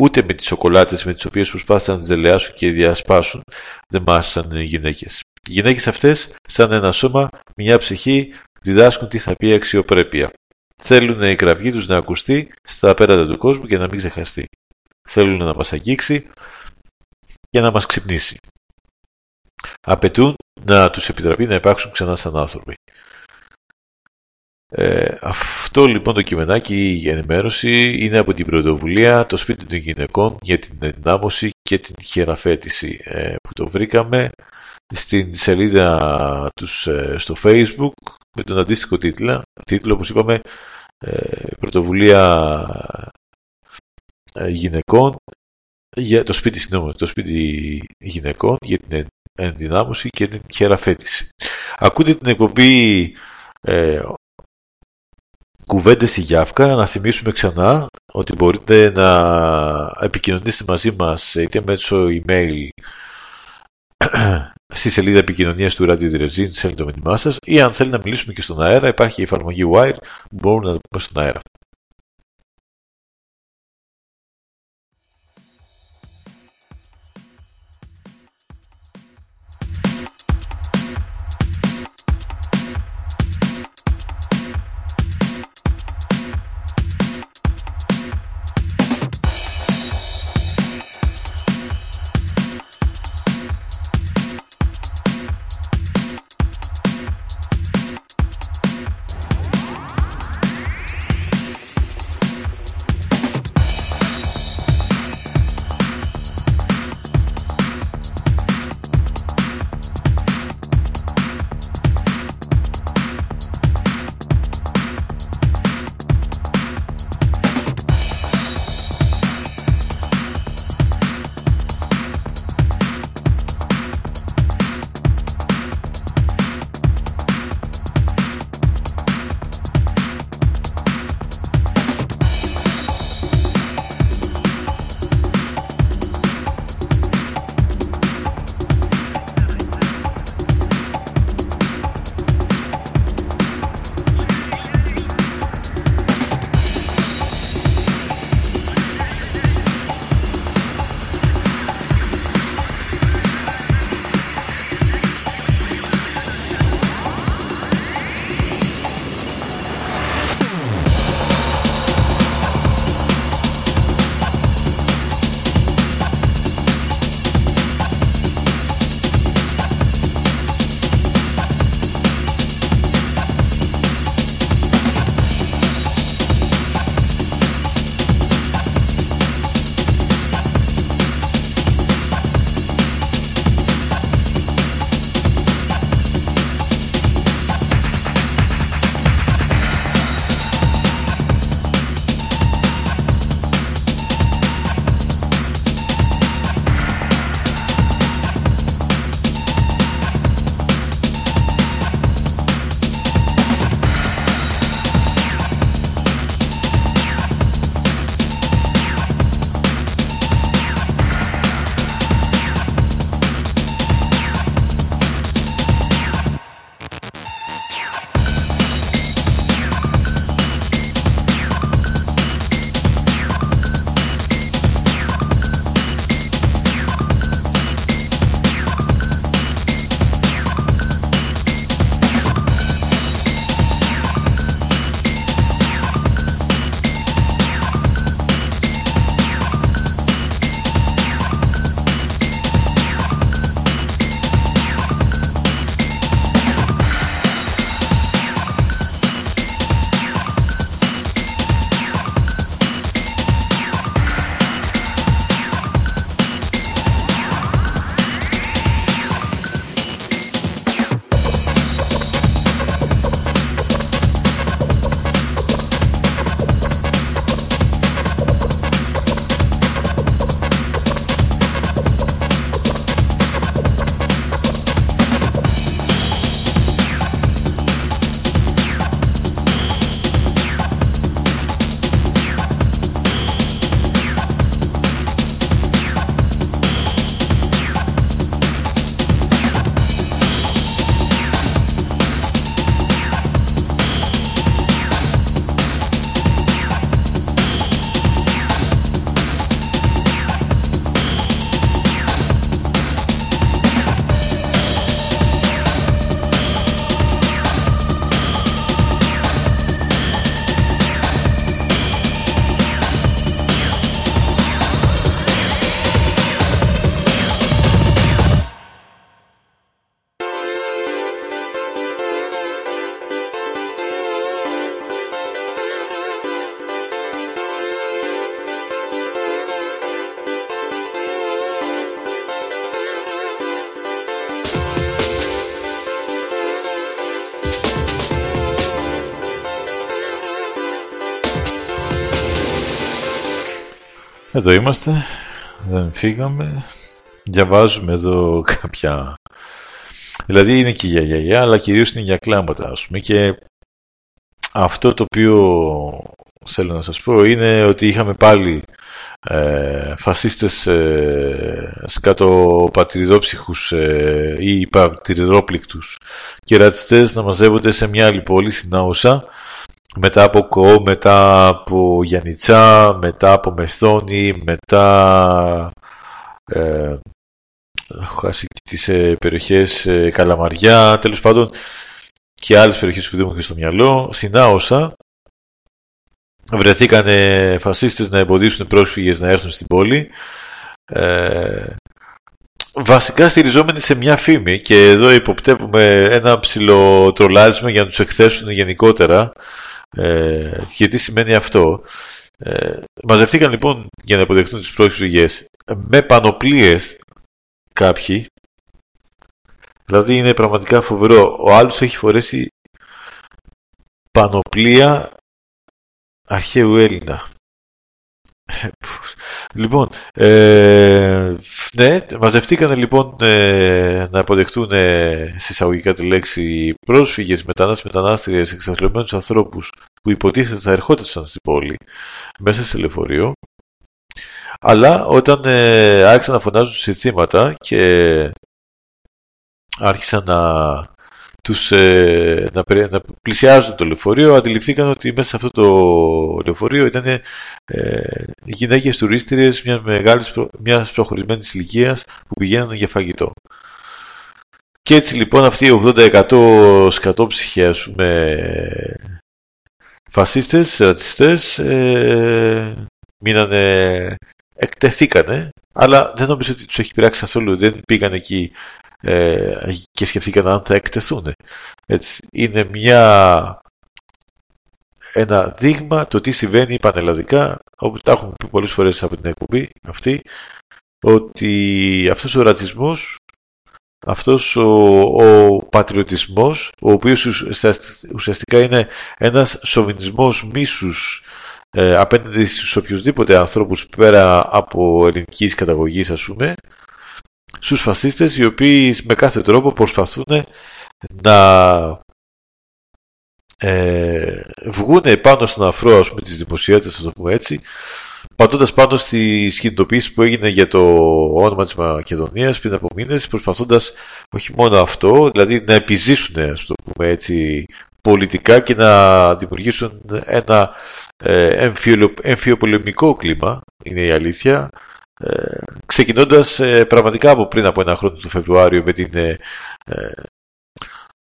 Ούτε με τις σοκολάτες με τις οποίες προσπάθησαν να τις δελεάσουν και διασπάσουν δεν μάσησαν οι γυναίκες. Οι γυναίκες αυτές, σαν ένα σώμα, μια ψυχή, διδάσκουν τι θα πει αξιοπρέπεια. Θέλουν η κραυγή τους να ακουστεί στα πέρατα του κόσμου και να μην ξεχαστεί. Θέλουν να μας αγγίξει και να μας ξυπνήσει. Απαιτούν να τους επιτραπεί να υπάρξουν ξανά σαν άνθρωποι. Ε, αυτό λοιπόν το κειμενάκι η ενημέρωση είναι από την πρωτοβουλία το σπίτι των γυναικών για την ενδυνάμωση και την χειραφέτηση ε, που το βρήκαμε στην σελίδα τους ε, στο facebook με τον αντίστοιχο τίτλο, τίτλο όπως είπαμε ε, πρωτοβουλία ε, γυναικών για το σπίτι, συγγνώμη, το σπίτι γυναικών για την ενδυνάμωση και την χειραφέτηση. Ακούτε την εκπομπή ε, κουβέντες στη Γιάφκα. Να θυμίσουμε ξανά ότι μπορείτε να επικοινωνήσετε μαζί μας είτε μέσω email στη σελίδα επικοινωνίας του Radio Direzin, σε το μήνυμά σας, ή αν θέλει να μιλήσουμε και στον αέρα, υπάρχει η εφαρμογή Wire που μπορούμε να το πούμε στον αέρα. Εδώ είμαστε, δεν φύγαμε. Διαβάζουμε εδώ κάποια... Δηλαδή είναι και για γιαγιά, αλλά κυρίως είναι για κλάματα, ας πούμε. Και αυτό το οποίο θέλω να σας πω είναι ότι είχαμε πάλι ε, φασίστες ε, σκατοπατριδόψυχους ε, ή πατριδόπληκτους και ρατσιστές να μαζεύονται σε μια άλλη πόλη στην Άουσα μετά από Κο, μετά από Γιαννιτσά, μετά από Μεθόνη, μετά ε, έχω χάσει τις ε, περιοχές ε, Καλαμαριά, τέλος πάντων και άλλες περιοχές που δεν μου στο μυαλό, στην Άωσα βρεθήκαν φασίστες να εμποδίσουν πρόσφυγες να έρθουν στην πόλη. Ε, βασικά στηριζόμενοι σε μια φήμη και εδώ υποπτεύουμε ένα ψηλό τρολάρισμα για να τους εκθέσουν γενικότερα ε, και τι σημαίνει αυτό; Ε, μαζευτήκαν λοιπόν για να αποδεχτούν τις πρόσφυγες με πανοπλίες κάποιοι. Δηλαδή είναι πραγματικά φοβερό. Ο άλλος έχει φορέσει πανοπλία αρχαίου Έλληνα. Λοιπόν, ε, ναι, μαζευτήκαν λοιπόν ε, να αποδεχτούν ε, συσσαγωγικά τη λέξη πρόσφυγες, μετανάστες, μετανάστριες, εξαθλειωμένους ανθρώπους που υποτίθεται θα ερχόντουσαν στην πόλη μέσα σε λεωφορείο. Αλλά όταν ε, άρχισαν να φωνάζουν συνθήματα και άρχισαν να τους, ε, να, να, πλησιάζουν το λεωφορείο, αντιληφθήκαν ότι μέσα σε αυτό το λεωφορείο ήταν ε, γυναίκες τουρίστριες μιας, μεγάλης, μιας προχωρημένης ηλικίας που πηγαίνουν για φαγητό. Και έτσι λοιπόν αυτοί οι 80% σκατόψυχοι ας πούμε φασίστες, ρατσιστές ε, μείνανε, εκτεθήκανε αλλά δεν νομίζω ότι τους έχει πειράξει καθόλου, δεν πήγαν εκεί ε, και σκεφτήκαν αν θα εκτεθούν. Έτσι, είναι μια, ένα δείγμα το τι συμβαίνει πανελλαδικά, όπου τα έχουμε πει πολλές φορές από την εκπομπή αυτή, ότι αυτός ο ρατσισμός, αυτός ο, ο πατριωτισμός, ο οποίος ουσιαστικά είναι ένας σοβινισμός μίσους ε, απέναντι στους οποιουσδήποτε ανθρώπους πέρα από ελληνικής καταγωγής ας πούμε, στους φασίστες οι οποίοι με κάθε τρόπο προσπαθούν να ε, βγουν πάνω στον αφρό ας πούμε τις δημοσιότητες, θα το πούμε έτσι, πατώντας πάνω στη κινητοποίηση που έγινε για το όνομα της Μακεδονίας πριν από μήνες, προσπαθώντας όχι μόνο αυτό, δηλαδή να επιζήσουν, ας το πούμε έτσι, πολιτικά και να δημιουργήσουν ένα ε, εμφιοπολεμικό κλίμα, είναι η αλήθεια, ε, ξεκινώντας ε, πραγματικά από πριν από ένα χρόνο του Φεβρουάριο με την ε, ε,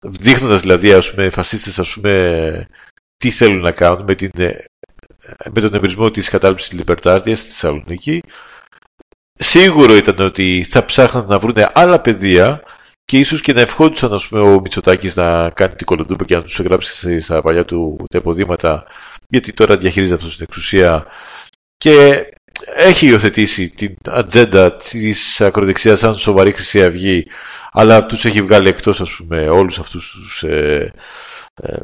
δείχνοντας δηλαδή ας πούμε φασίστες ας πούμε τι θέλουν να κάνουν με, την, ε, με τον εμπρισμό της κατάληψης Λιμπερτάρδιας στη Θεσσαλονίκη σίγουρο ήταν ότι θα ψάχναν να βρουν άλλα παιδεία και ίσως και να ευχόντουσαν ας πούμε, ο Μητσοτάκης να κάνει την κολοντούπα και να τους εγγράψει στα παλιά του τα υποδήματα γιατί τώρα διαχειρίζεται αυτό στην εξουσία. Και έχει υιοθετήσει την ατζέντα της ακροδεξιάς σαν σοβαρή Χρυσή Αυγή αλλά τους έχει βγάλει εκτός ας πούμε όλους αυτούς τους ε, ε,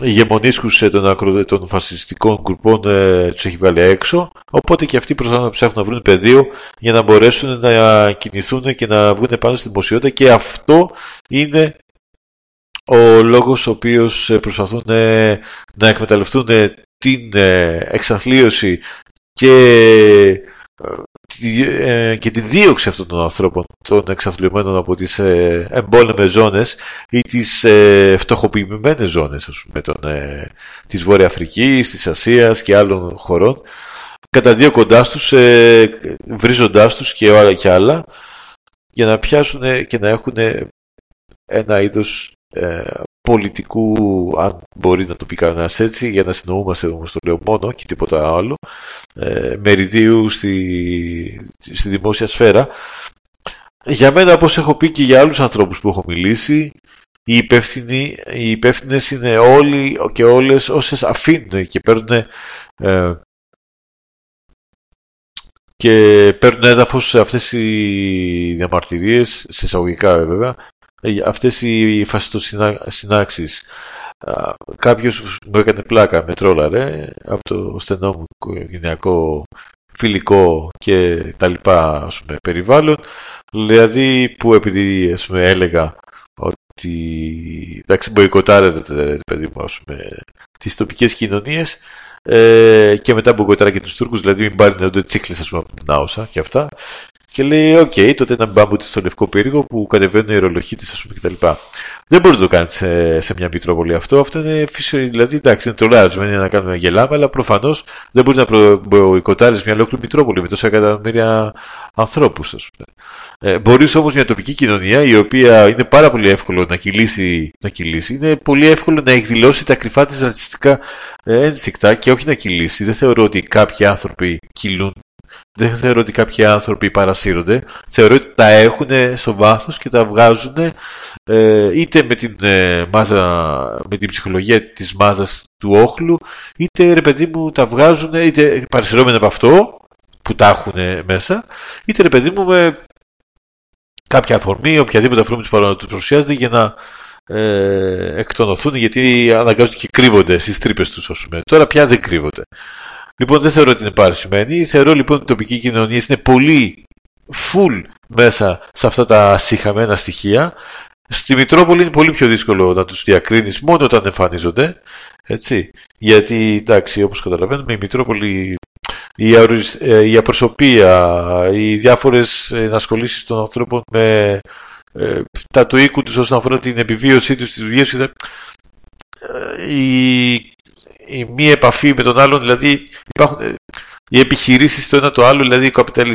ηγεμονίσκους ε, των, ακρο... των φασιστικών κουρπών ε, τους έχει βγάλει έξω. Οπότε και αυτοί προσπαθούν να ψάχνουν να βρουν πεδίο για να μπορέσουν να κινηθούν και να βγουν πάνω στην δημοσιότητα και αυτό είναι ο λόγος ο οποίος ε, προσπαθούν ε, να εκμεταλλευτούν την εξαθλίωση και, ε, και τη δίωξη αυτών των ανθρώπων, των εξαθλειωμένων από τις ε, εμπόλεμες ζώνες ή τις ε, φτωχοποιημένες ζώνες ας πούμε, των, ε, της Βόρεια Αφρικής, της Ασίας και άλλων χωρών κατά δύο κοντά τους, ε, βρίζοντάς τους και όλα και άλλα για να πιάσουν και να έχουν ένα είδος ε, πολιτικού, αν μπορεί να το πει κανένας έτσι, για να συνομούμαστε όμω το λέω μόνο και τίποτα άλλο, ε, μεριδίου στη, στη δημόσια σφαίρα. Για μένα, όπως έχω πει και για άλλους ανθρώπους που έχω μιλήσει, οι υπεύθυνοι, οι υπεύθυνες είναι όλοι και όλες όσες αφήνουν και παίρνουν ε, και παίρνουν έδαφος σε αυτές οι διαμαρτυρίες, σε εισαγωγικά βέβαια, ε, αυτές οι φασιστοσυνάξεις κάποιος μου έκανε πλάκα με τρόλαρε από το στενό μου οικογενειακό φιλικό και τα λοιπά ας πούμε, περιβάλλον. Δηλαδή που επειδή ας πούμε, έλεγα ότι εντάξει μποϊκοτάρετε παιδί μου ας πούμε, τις τοπικές κοινωνίες ε, και μετά μποϊκοτάρα και τους Τούρκους δηλαδή μην πάρουν ούτε τσίκλες ας πούμε από την Άουσα και αυτά και λέει, οκ, okay, τότε να μπάμπουτ στο λευκό πύργο που κατεβαίνουν οι ρολογίτε, ας πούμε, κτλ. Δεν μπορεί να το κάνεις σε, σε μια Μητρόπολη αυτό. Αυτό είναι φυσικό. Δηλαδή, εντάξει, είναι τρολάρισμα, είναι να κάνουμε γελάμε, αλλά προφανώς δεν μπορείς να προοικοτάρει μια ολόκληρη Μητρόπολη με τόσα εκατομμύρια ανθρώπους, ας πούμε. Ε, μπορείς όμως μια τοπική κοινωνία, η οποία είναι πάρα πολύ εύκολο να κυλήσει, να κυλήσει είναι πολύ εύκολο να εκδηλώσει τα κρυφά της ρατσιστικά ε, ένστικτα και όχι να κυλήσει. Δεν θεωρώ ότι κάποιοι άνθρωποι κυλούν δεν θεωρώ ότι κάποιοι άνθρωποι παρασύρονται. Θεωρώ ότι τα έχουν στο βάθος και τα βγάζουν ε, είτε με την, ε, μάζα, με την ψυχολογία της μάζας του όχλου, είτε ρε παιδί μου τα βγάζουν, είτε παρασυρώμενα από αυτό που τα έχουν μέσα, είτε ρε παιδί μου με κάποια αφορμή, οποιαδήποτε αφορμή τους παρουσιάζεται για να ε, εκτονωθούν γιατί αναγκάζονται και κρύβονται στις τρύπες τους, ας πούμε. Τώρα πια δεν κρύβονται. Λοιπόν, δεν θεωρώ ότι είναι παρασυμένη. Θεωρώ λοιπόν ότι η τοπική κοινωνία είναι πολύ full μέσα σε αυτά τα συχαμένα στοιχεία. Στη Μητρόπολη είναι πολύ πιο δύσκολο να τους διακρίνεις μόνο όταν εμφανίζονται. Έτσι. Γιατί, εντάξει, όπως καταλαβαίνουμε, η Μητρόπολη, η, ε, η απροσωπεία, οι διάφορες ενασχολήσεις των ανθρώπων με ε, τα του οίκου τους όσον αφορά την επιβίωσή τους, τις δουλειές ε, η η μη επαφή με τον άλλον, δηλαδή υπάρχουν ε, οι επιχειρήσεις το ένα το άλλο, δηλαδή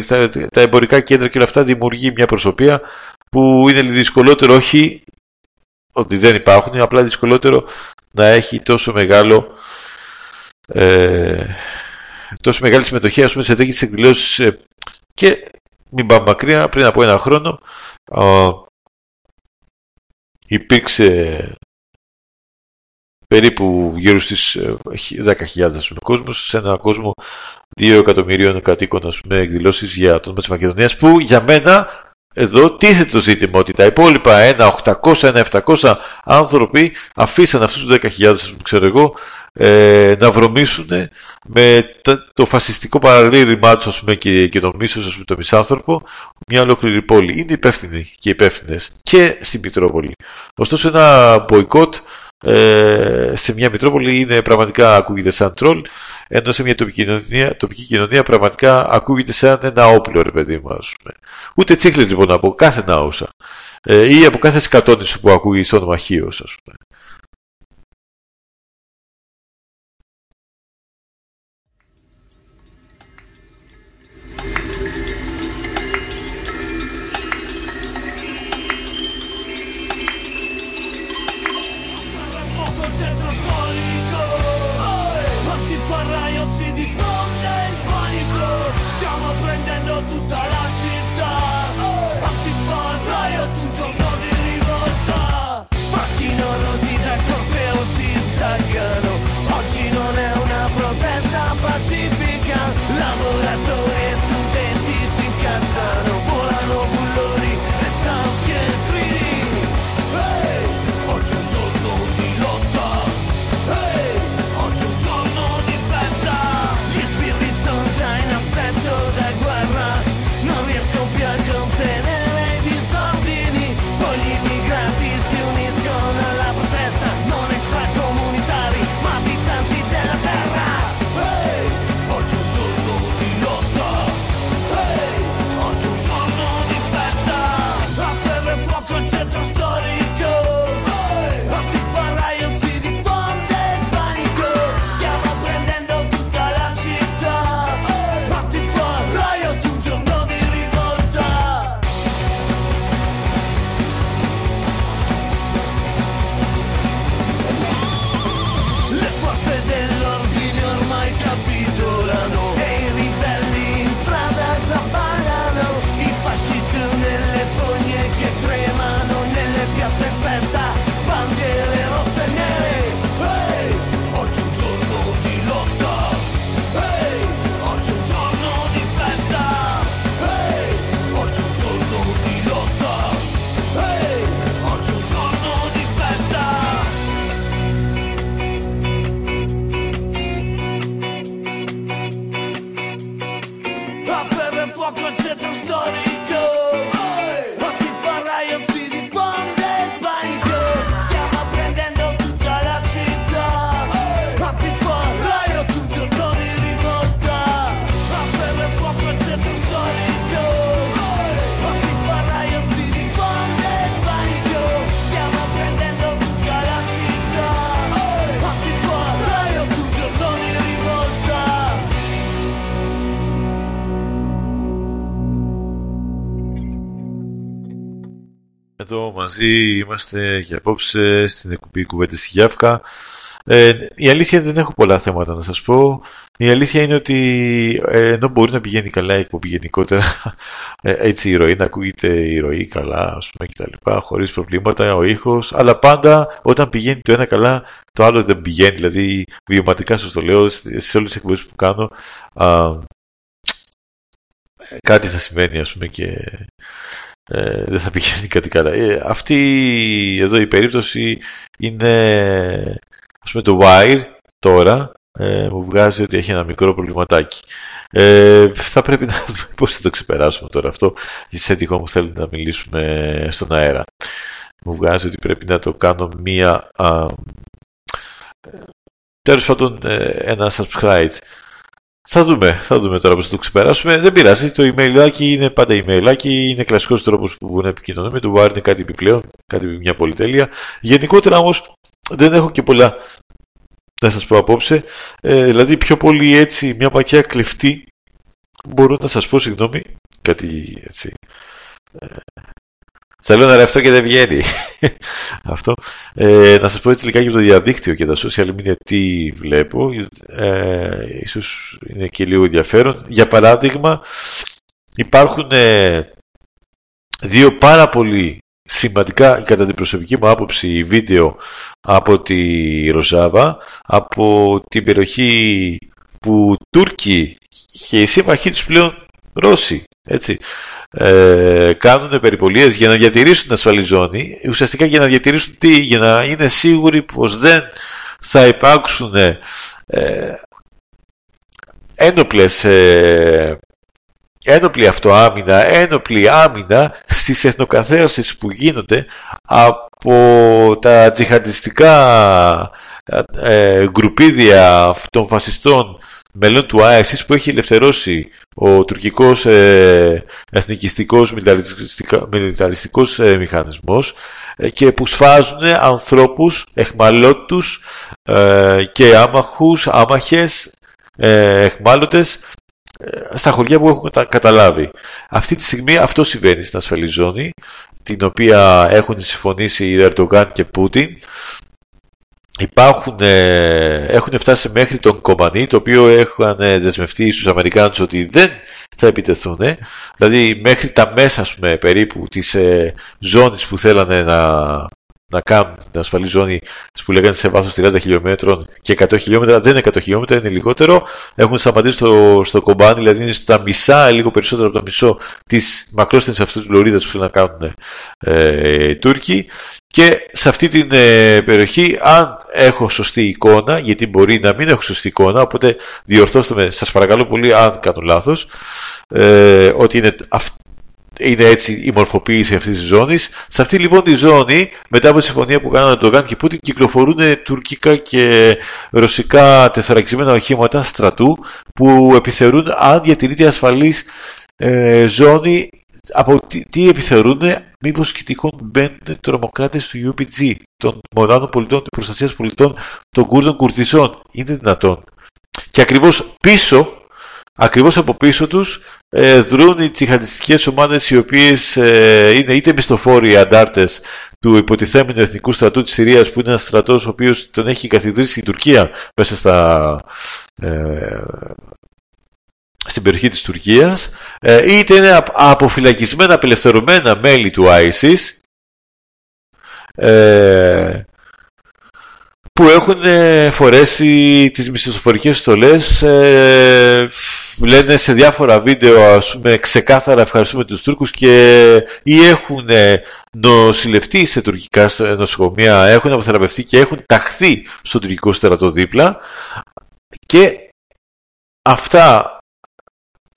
τα, τα εμπορικά κέντρα και όλα αυτά δημιουργεί μια προσωπία που είναι δυσκολότερο όχι ότι δεν υπάρχουν, απλά δυσκολότερο να έχει τόσο μεγάλο ε, τόσο μεγάλη συμμετοχή ας πούμε, σε τέτοιες εκδηλώσεις ε, και μην πάμε μακριά, πριν από ένα χρόνο ε, υπήρξε περίπου γύρω στις 10.000 ε, κόσμος, σε ένα κόσμο 2 εκατομμυρίων κατοίκων ας πούμε, εκδηλώσεις για το της Μακεδονίας που για μένα εδώ τίθεται το ζήτημα ότι τα υπόλοιπα ένα 800, ένα 700 άνθρωποι αφήσαν αυτούς τους 10.000 ξέρω εγώ ε, να βρωμίσουν με το φασιστικό παραλήρημά τους πούμε, και, και το μίσος πούμε, το μισάνθρωπο μια ολόκληρη πόλη. Είναι υπεύθυνοι και υπεύθυνες και στην Μητρόπολη. Ωστόσο ένα μποϊκότ ε, σε μια Μητρόπολη είναι πραγματικά ακούγεται σαν τρόλ, ενώ σε μια τοπική κοινωνία, τοπική κοινωνία πραγματικά ακούγεται σαν ένα όπλο, ρε παιδί μου, ας πούμε. Ούτε τσίχλες λοιπόν από κάθε ναούσα ε, ή από κάθε σκατόνισο που ακούγει στο όνομα Χίος, ας πούμε. Μαζί είμαστε για απόψε στην εκπομπή κουβέντες στη Γιάφκα. Ε, η αλήθεια δεν έχω πολλά θέματα να σας πω. Η αλήθεια είναι ότι ε, ενώ μπορεί να πηγαίνει καλά η εκπομπή γενικότερα, [laughs] ε, έτσι η ροή, να ακούγεται η ροή καλά, ας πούμε, κτλ. Χωρίς προβλήματα, ο ήχος, αλλά πάντα όταν πηγαίνει το ένα καλά, το άλλο δεν πηγαίνει. Δηλαδή, βιωματικά σας το λέω, σε όλες τις εκπομπές που κάνω, α, κάτι θα συμβαίνει, ας πούμε, και ε, δεν θα πηγαίνει κάτι καλά. Ε, αυτή εδώ η περίπτωση είναι ας πούμε το Wire τώρα ε, μου βγάζει ότι έχει ένα μικρό προβληματάκι. Ε, θα πρέπει να δούμε πώς θα το ξεπεράσουμε τώρα αυτό σε τυχόν μου θέλετε να μιλήσουμε στον αέρα. Μου βγάζει ότι πρέπει να το κάνω μία α, τέλος πάντων ε, ένα subscribe θα δούμε, θα δούμε τώρα πώς θα το ξεπεράσουμε. Δεν πειράζει, το emailάκι είναι πάντα emailάκι, είναι κλασικός τρόπος που μπορούμε να επικοινωνούμε. Το Wire είναι κάτι επιπλέον, κάτι μια πολυτέλεια. Γενικότερα όμως δεν έχω και πολλά να σας πω απόψε. Ε, δηλαδή πιο πολύ έτσι μια πακιά κλεφτή μπορώ να σας πω συγγνώμη κάτι έτσι ε, Θέλω να ρευτώ και δεν βγαίνει. [laughs] Αυτό. Ε, να σας πω έτσι λιγάκι για το διαδίκτυο και τα social media τι βλέπω. Ε, ίσως είναι και λίγο ενδιαφέρον. Για παράδειγμα, υπάρχουν ε, δύο πάρα πολύ σημαντικά κατά την προσωπική μου άποψη βίντεο από τη Ροζάβα από την περιοχή που Τούρκοι και οι σύμμαχοί τους πλέον Ρώσοι έτσι, ε, κάνουν περιπολίες για να διατηρήσουν την ασφαλή ζώνη ουσιαστικά για να διατηρήσουν τι για να είναι σίγουροι πως δεν θα υπάρξουν ε, ένοπλες ε, ένοπλη αυτοάμυνα, ένοπλη άμυνα στις εθνοκαθέωσεις που γίνονται από τα τζιχαντιστικά ε, γκρουπίδια των φασιστών μελών του ΆΕΣΙΣ που έχει ελευθερώσει ο τουρκικός ε, εθνικιστικός μιλιταριστικός ε, μηχανισμός ε, και που σφάζουν ανθρώπους εχμαλώτους ε, και άμαχους, άμαχες, ε, εχμάλωτες ε, στα χωριά που έχουν καταλάβει. Αυτή τη στιγμή αυτό συμβαίνει στην ασφαλή ζώνη, την οποία έχουν συμφωνήσει οι Ερντογάν και Πούτιν. Υπάρχουν, ε, έχουν φτάσει μέχρι τον Κομανί, το οποίο έχουν δεσμευτεί στους Αμερικάνους ότι δεν θα επιτεθούν. Δηλαδή μέχρι τα μέσα, ας πούμε, περίπου της ε, ζώνης που θέλανε να να κάνουν την ασφαλή ζώνη που λέγανε σε βάθος 30 χιλιόμετρων και 100 χιλιόμετρα δεν είναι 100 χιλιόμετρα, είναι λιγότερο. Έχουν σταματήσει στο, στο κομπάνι, δηλαδή είναι στα μισά, λίγο περισσότερο από το μισό της μακρόστινης αυτής της λωρίδας που θέλουν να κάνουν ε, οι Τούρκοι. Και σε αυτή την ε, περιοχή, αν έχω σωστή εικόνα, γιατί μπορεί να μην έχω σωστή εικόνα, οπότε διορθώστε με, σας παρακαλώ πολύ, αν κάνω λάθος, ε, ότι είναι είναι έτσι η μορφοποίηση αυτής της ζώνης. Σε αυτή λοιπόν τη ζώνη, μετά από τη συμφωνία που κάνανε το Γκάν και Πούτιν, κυκλοφορούν τουρκικά και ρωσικά τεθωρακισμένα οχήματα στρατού που επιθερούν αν διατηρείται ασφαλής ε, ζώνη. Από τι, τι επιθερούν, μήπως και τυχόν μπαίνουν τρομοκράτες του UPG, των μονάδων πολιτών, προστασίας πολιτών, των Κούρδων Κουρτισών. Είναι δυνατόν. Και ακριβώς πίσω ακριβώς από πίσω τους ε, δρούν οι τσιχαντιστικές ομάδες οι οποίες ε, είναι είτε μισθοφόροι αντάρτες του υποτιθέμενου εθνικού στρατού της Συρίας που είναι ένας στρατός ο οποίος τον έχει καθιδρύσει η Τουρκία μέσα στα, ε, στην περιοχή της Τουρκίας ε, είτε είναι αποφυλακισμένα απελευθερωμένα μέλη του ISIS ε, που έχουν φορέσει τις μισθοφορικές στολές ε, λένε σε διάφορα βίντεο ας πούμε ξεκάθαρα ευχαριστούμε τους Τούρκους και ή έχουν νοσηλευτεί σε τουρκικά νοσοκομεία, έχουν αποθεραπευτεί και έχουν ταχθεί στο τουρκικό στρατό δίπλα και αυτά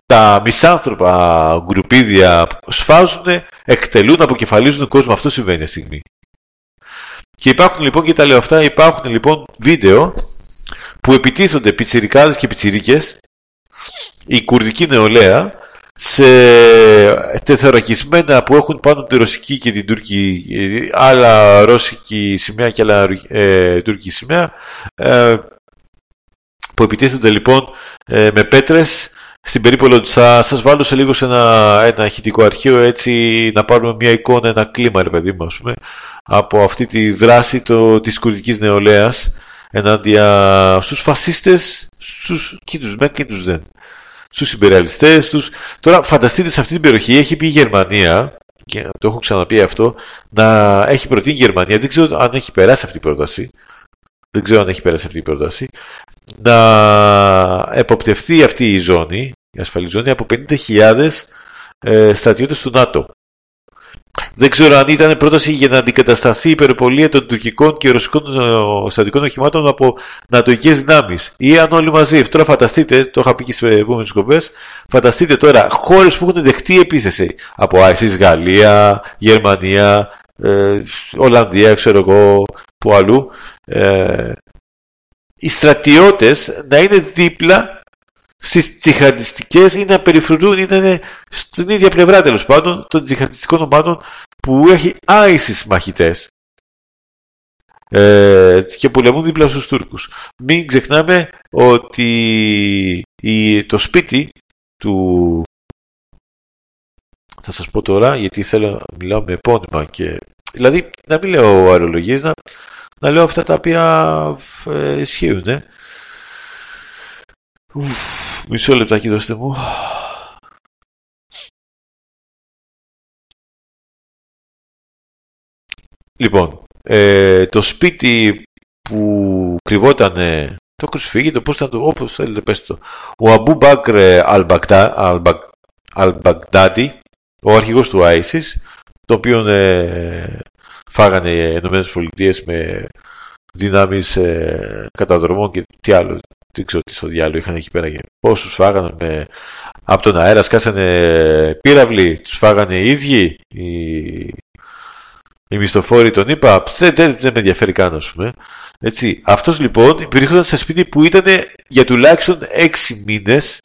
τα μισάνθρωπα γκρουπίδια σφάζουν, εκτελούν, αποκεφαλίζουν κόσμο. Αυτό συμβαίνει αυτή τη στιγμή. Και υπάρχουν λοιπόν, και τα λέω αυτά, υπάρχουν λοιπόν βίντεο που επιτίθονται πιτσιρικάδες και πιτσιρίκες η κουρδική νεολαία σε τεθωρακισμένα που έχουν πάνω τη ρωσική και την τουρκική, άλλα ρώσικη σημαία και άλλα ε, τουρκική σημαία, ε, που επιτίθενται λοιπόν ε, με πέτρες στην περίπολο θα σας βάλω σε λίγο σε ένα, ένα ηχητικό αρχείο έτσι να πάρουμε μια εικόνα, ένα κλίμα ρε παιδί μου πούμε, από αυτή τη δράση το, της κουρδικής νεολαίας ενάντια στους φασίστες, στους και τους μεν και τους δεν. Στους συμπεριαλιστές τους. Τώρα φανταστείτε σε αυτή την περιοχή έχει πει η Γερμανία και το έχω ξαναπεί αυτό, να έχει προτείνει η Γερμανία, δεν ξέρω αν έχει περάσει αυτή η πρόταση, δεν ξέρω αν έχει περάσει αυτή η πρόταση, να εποπτευτεί αυτή η ζώνη, η ασφαλή ζώνη, από 50.000 ε, στρατιώτες του ΝΑΤΟ. Δεν ξέρω αν ήταν πρόταση για να αντικατασταθεί η υπερπολία των τουρκικών και ρωσικών ε, στρατικών οχημάτων από νατοικέ δυνάμεις. Ή αν όλοι μαζί. Τώρα φανταστείτε, το είχα πει και στις επόμενε κοπές, φανταστείτε τώρα χώρες που έχουν δεχτεί επίθεση από ISIS, Γαλλία, Γερμανία, ε, Ολλανδία, ξέρω εγώ, που αλλού. Ε, οι στρατιώτες να είναι δίπλα στις τσιχαντιστικές ή να περιφρονούν ή να είναι στην ίδια πλευρά τέλος πάντων των τσιχαντιστικών ομάδων που έχει άισις μαχητές ε, και πολεμούν δίπλα στους Τούρκους. Μην ξεχνάμε ότι η, το σπίτι του θα σας πω τώρα γιατί θέλω να μιλάω με επώνυμα και δηλαδή να μην λέω αερολογίες να, να λέω αυτά τα οποία ε, ισχύουν ε. Μισό λεπτάκι δώστε μου. Λοιπόν, ε, το σπίτι που κρυβόταν το κρουσφύγι, πώς ήταν το, όπως θέλετε πέστε το, ο Αμπού Μπάκρ Αλμπαγδάτι, ο αρχηγός του ISIS, το οποίο ε, φάγανε οι Ηνωμένες Πολιτείες με δυνάμεις ε, καταδρομών και τι άλλο, δεν ξέρω τι στο διάλογο είχαν εκεί πέρα. Πόσους φάγανε με, από τον αέρα, σκάσανε πύραυλοι, τους φάγανε οι ίδιοι, οι, οι μισθοφόροι τον είπα, δεν, δεν, δεν με ενδιαφέρει καν, ας πούμε. Έτσι. Αυτός λοιπόν βρισκόταν σε σπίτι που ήταν για τουλάχιστον έξι μήνες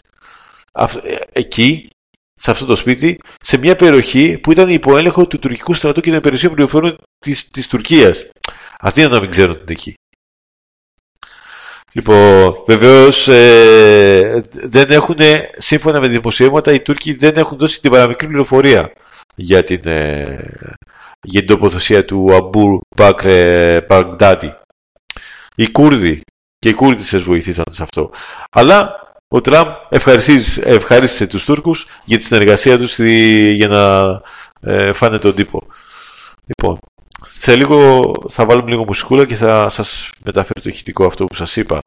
ε, εκεί, σε αυτό το σπίτι, σε μια περιοχή που ήταν υπό έλεγχο του τουρκικού στρατού και την περιοχή πληροφοριών της, της Τουρκίας. Αυτοί να μην ξέρουν την εκεί. Λοιπόν, βεβαίως ε, δεν έχουν, σύμφωνα με δημοσιεύματα, οι Τούρκοι δεν έχουν δώσει την παραμικρή πληροφορία για την, ε, για την τοποθεσία του Αμπουρ Μπάκρε Μπαγντάτι. Οι Κούρδοι και οι Κούρδοι σας βοηθήσαν σε αυτό. Αλλά ο Τραμπ ευχαριστήσε, ευχαρίστησε τους Τούρκους για τη συνεργασία τους για να ε, φάνε τον τύπο. Λοιπόν, σε λίγο θα βάλουμε λίγο μουσικούλα και θα σας μεταφέρω το ηχητικό αυτό που σας είπα.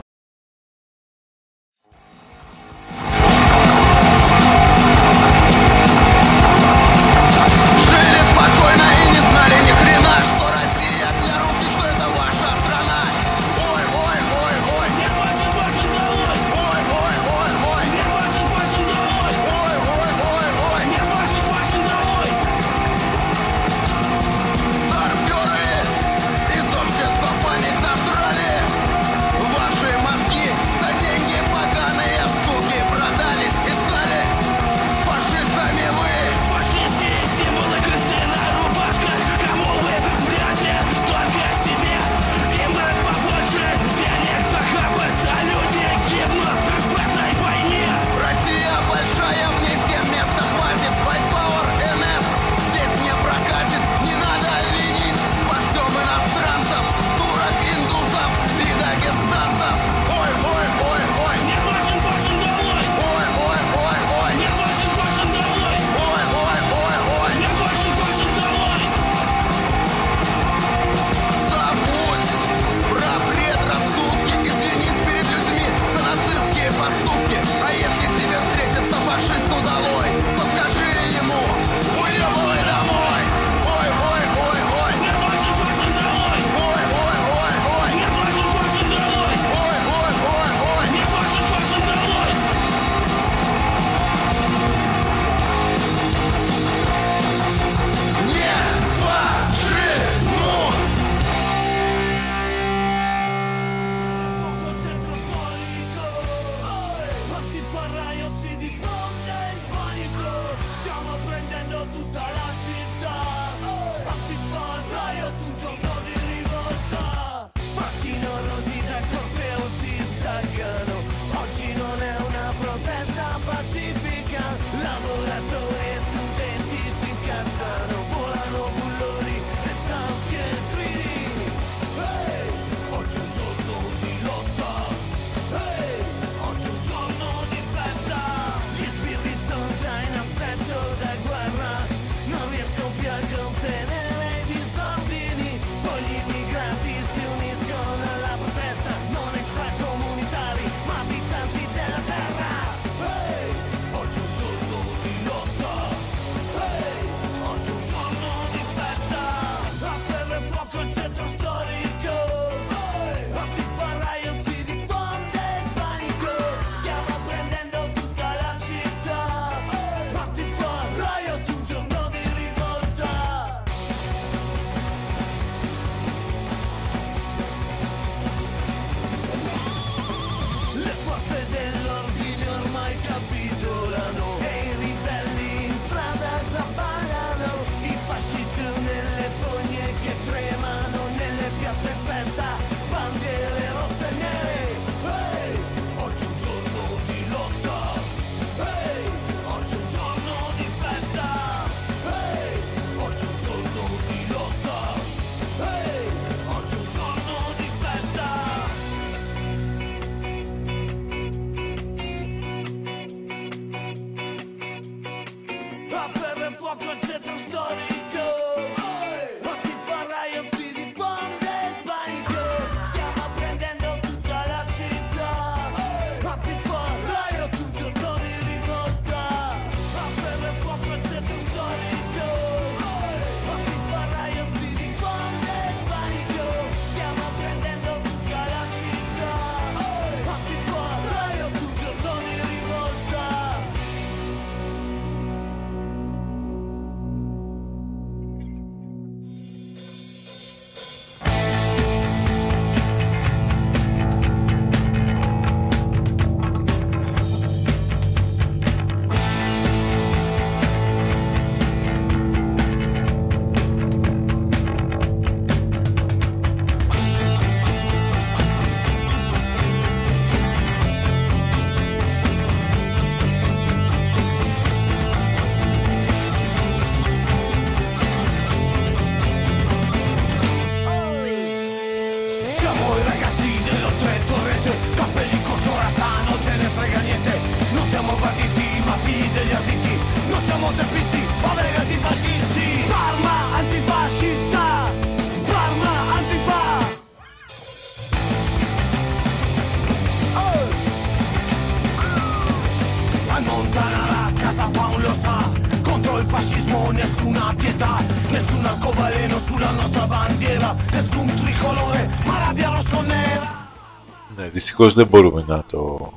Δυστυχώς δεν μπορούμε να το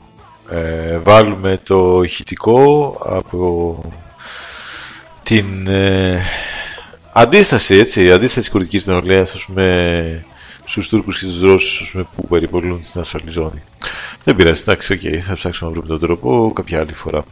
ε, βάλουμε το ηχητικό από την ε, αντίσταση, έτσι, η αντίσταση κουρδικής νεολαίας, ας πούμε, στους Τούρκους και τους Ρώσους ας πούμε, που περιπολούν στην ασφαλή ζώνη. Δεν πειράζει, εντάξει, okay, θα ψάξουμε να βρούμε τον τρόπο κάποια άλλη φορά.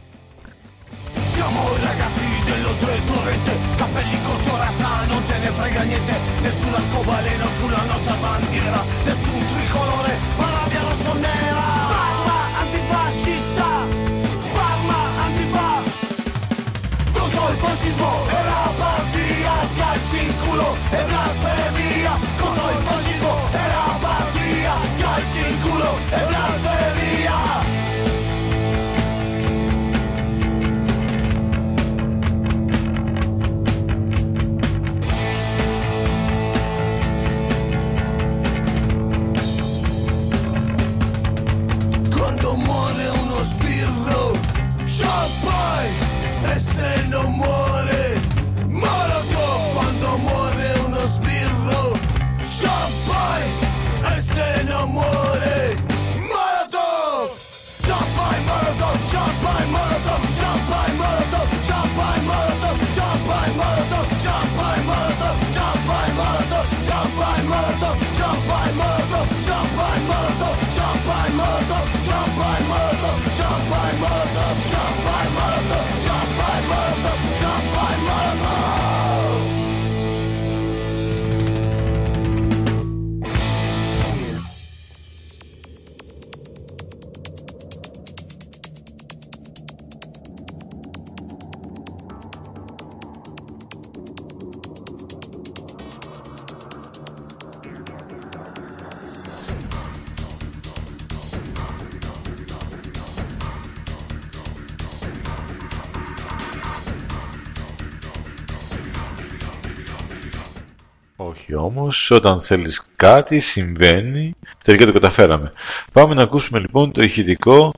Όμως, όταν θέλεις κάτι συμβαίνει, τελικά το καταφέραμε. Πάμε να ακούσουμε λοιπόν το ηχητικό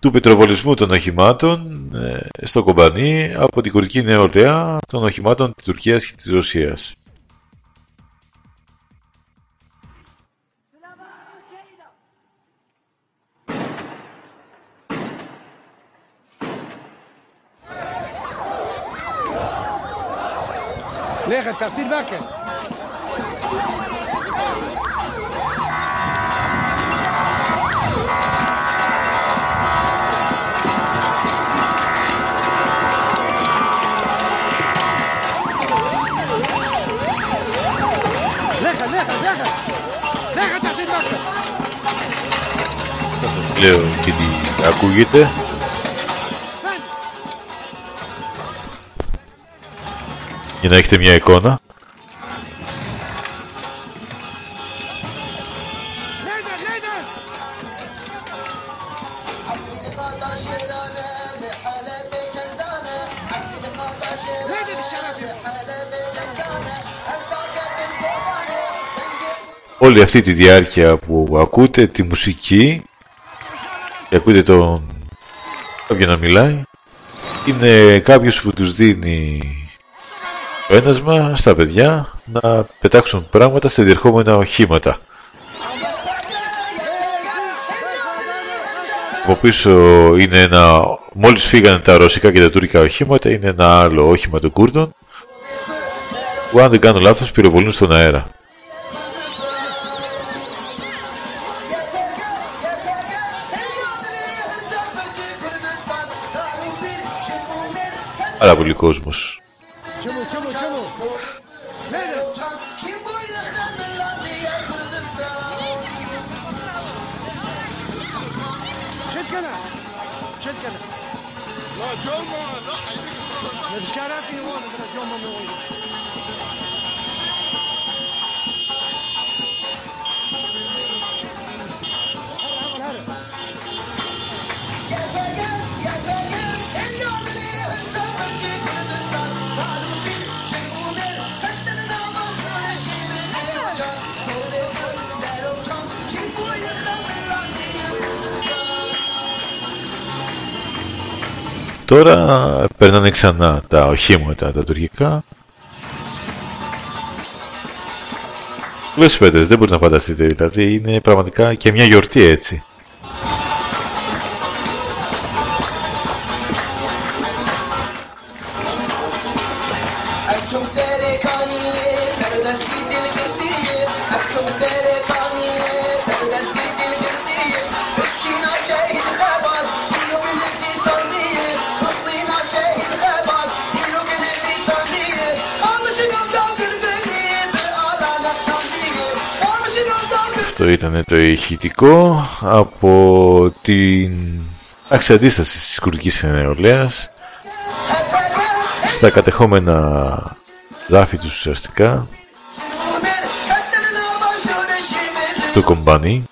του πετροβολισμού των οχημάτων ε, στο κομπανί από την κουρδική νεολαία των οχημάτων της Τουρκίας και της Ρωσίας. Λέγα, καυτή μπάκα. Λέω και τι ακούγεται. Για να έχετε μια εικόνα. Λέγα, λέγα. Λέγα τη σαράφια. Όλη αυτή τη διάρκεια που ακούτε τη μουσική και ακούτε τον κάποιον να μιλάει είναι κάποιος που τους δίνει το ένασμα στα παιδιά να πετάξουν πράγματα σε διερχόμενα οχήματα. Από πίσω είναι ένα, μόλις φύγανε τα ρωσικά και τα τουρκικά οχήματα, είναι ένα άλλο όχημα των Κούρδων που αν δεν κάνω λάθος πυροβολούν στον αέρα. Πάρα πολύ κόσμος. Τώρα περνάνε ξανά τα οχήματα τα τουρκικά. Πολλές φέτες δεν μπορείτε να φανταστείτε δηλαδή είναι πραγματικά και μια γιορτή έτσι. Αυτό ήταν το ηχητικό από την αξιαντίσταση της κουρδικής νεολαίας. Τα κατεχόμενα δάφη τους ουσιαστικά. Του κομπάνι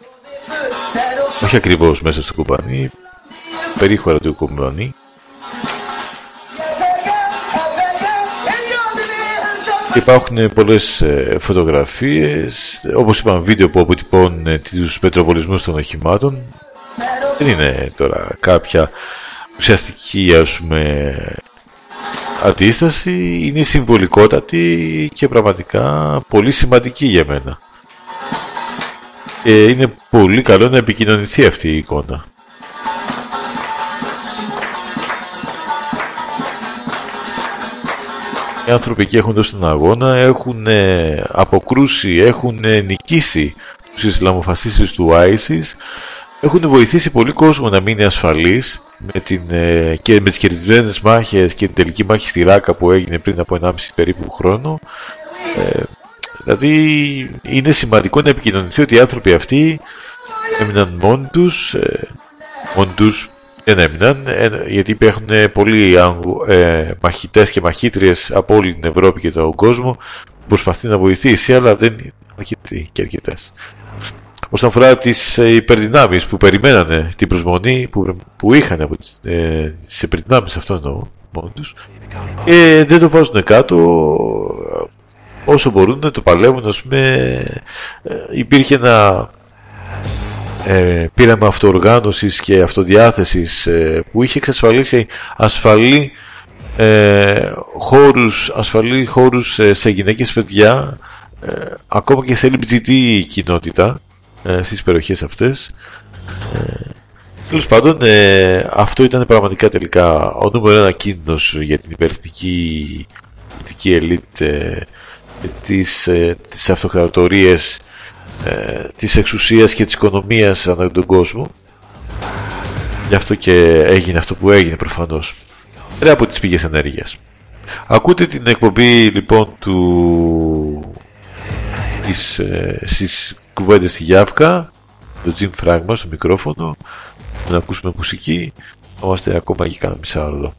όχι ακριβώς μέσα στο κομπάνι περίχωρα του κομπάνι Υπάρχουν πολλές ε, φωτογραφίες, όπως είπαμε βίντεο που αποτυπώνουν ε, τους πετροβολισμούς των οχημάτων. Δεν είναι τώρα κάποια ουσιαστική ας πούμε αντίσταση, είναι συμβολικότατη και πραγματικά πολύ σημαντική για μένα. Και είναι πολύ καλό να επικοινωνηθεί αυτή η εικόνα. Οι άνθρωποι εκεί έχουν δώσει τον αγώνα, έχουν ε, αποκρούσει, έχουν ε, νικήσει τους Ισλαμοφασίστες του ISIS, έχουν βοηθήσει πολύ κόσμο να μείνει ασφαλής με την, ε, και με τις κερδισμένες μάχες και την τελική μάχη στη Ράκα που έγινε πριν από 1,5 περίπου χρόνο. Ε, δηλαδή είναι σημαντικό να επικοινωνηθεί ότι οι άνθρωποι αυτοί έμειναν μόνοι τους, ε, μόνοι τους δεν έμειναν γιατί υπάρχουν πολλοί ε, μαχητές και μαχήτριες από όλη την Ευρώπη και τον κόσμο που προσπαθεί να βοηθήσει αλλά δεν είναι αρκετοί και αρκετές. Όσον αφορά τις ε, υπερδυνάμεις που περιμένανε την προσμονή που, που είχαν από τις, ε, τις υπερδυνάμεις αυτών μόνο τους και δεν το βάζουν κάτω όσο μπορούν το παλεύουν ας πούμε ε, υπήρχε ένα ε, πείραμα αυτοοργάνωσης και αυτοδιάθεσης ε, που είχε εξασφαλίσει ασφαλή ε, χώρους, ασφαλή χώρους ε, σε γυναίκες παιδιά ε, ακόμα και σε LGBT κοινότητα ε, στις περιοχές αυτές. Ε, Τέλος πάντων, αυτό ήταν πραγματικά τελικά ο νούμερο ένα κίνδυνος για την υπερθυνική ελίτ ε, τις, ε, τις αυτοκρατορίες ε, της εξουσίας και της οικονομίας ανά τον κόσμο. Γι' αυτό και έγινε αυτό που έγινε προφανώς. Πέρα από τις πηγές ενέργειας. Ακούτε την εκπομπή λοιπόν του της, ε, στις κουβέντες στη Γιάβκα. Το Jim Fragma στο μικρόφωνο. Να ακούσουμε μουσική. Είμαστε ακόμα και κάνα μισά ώρα εδώ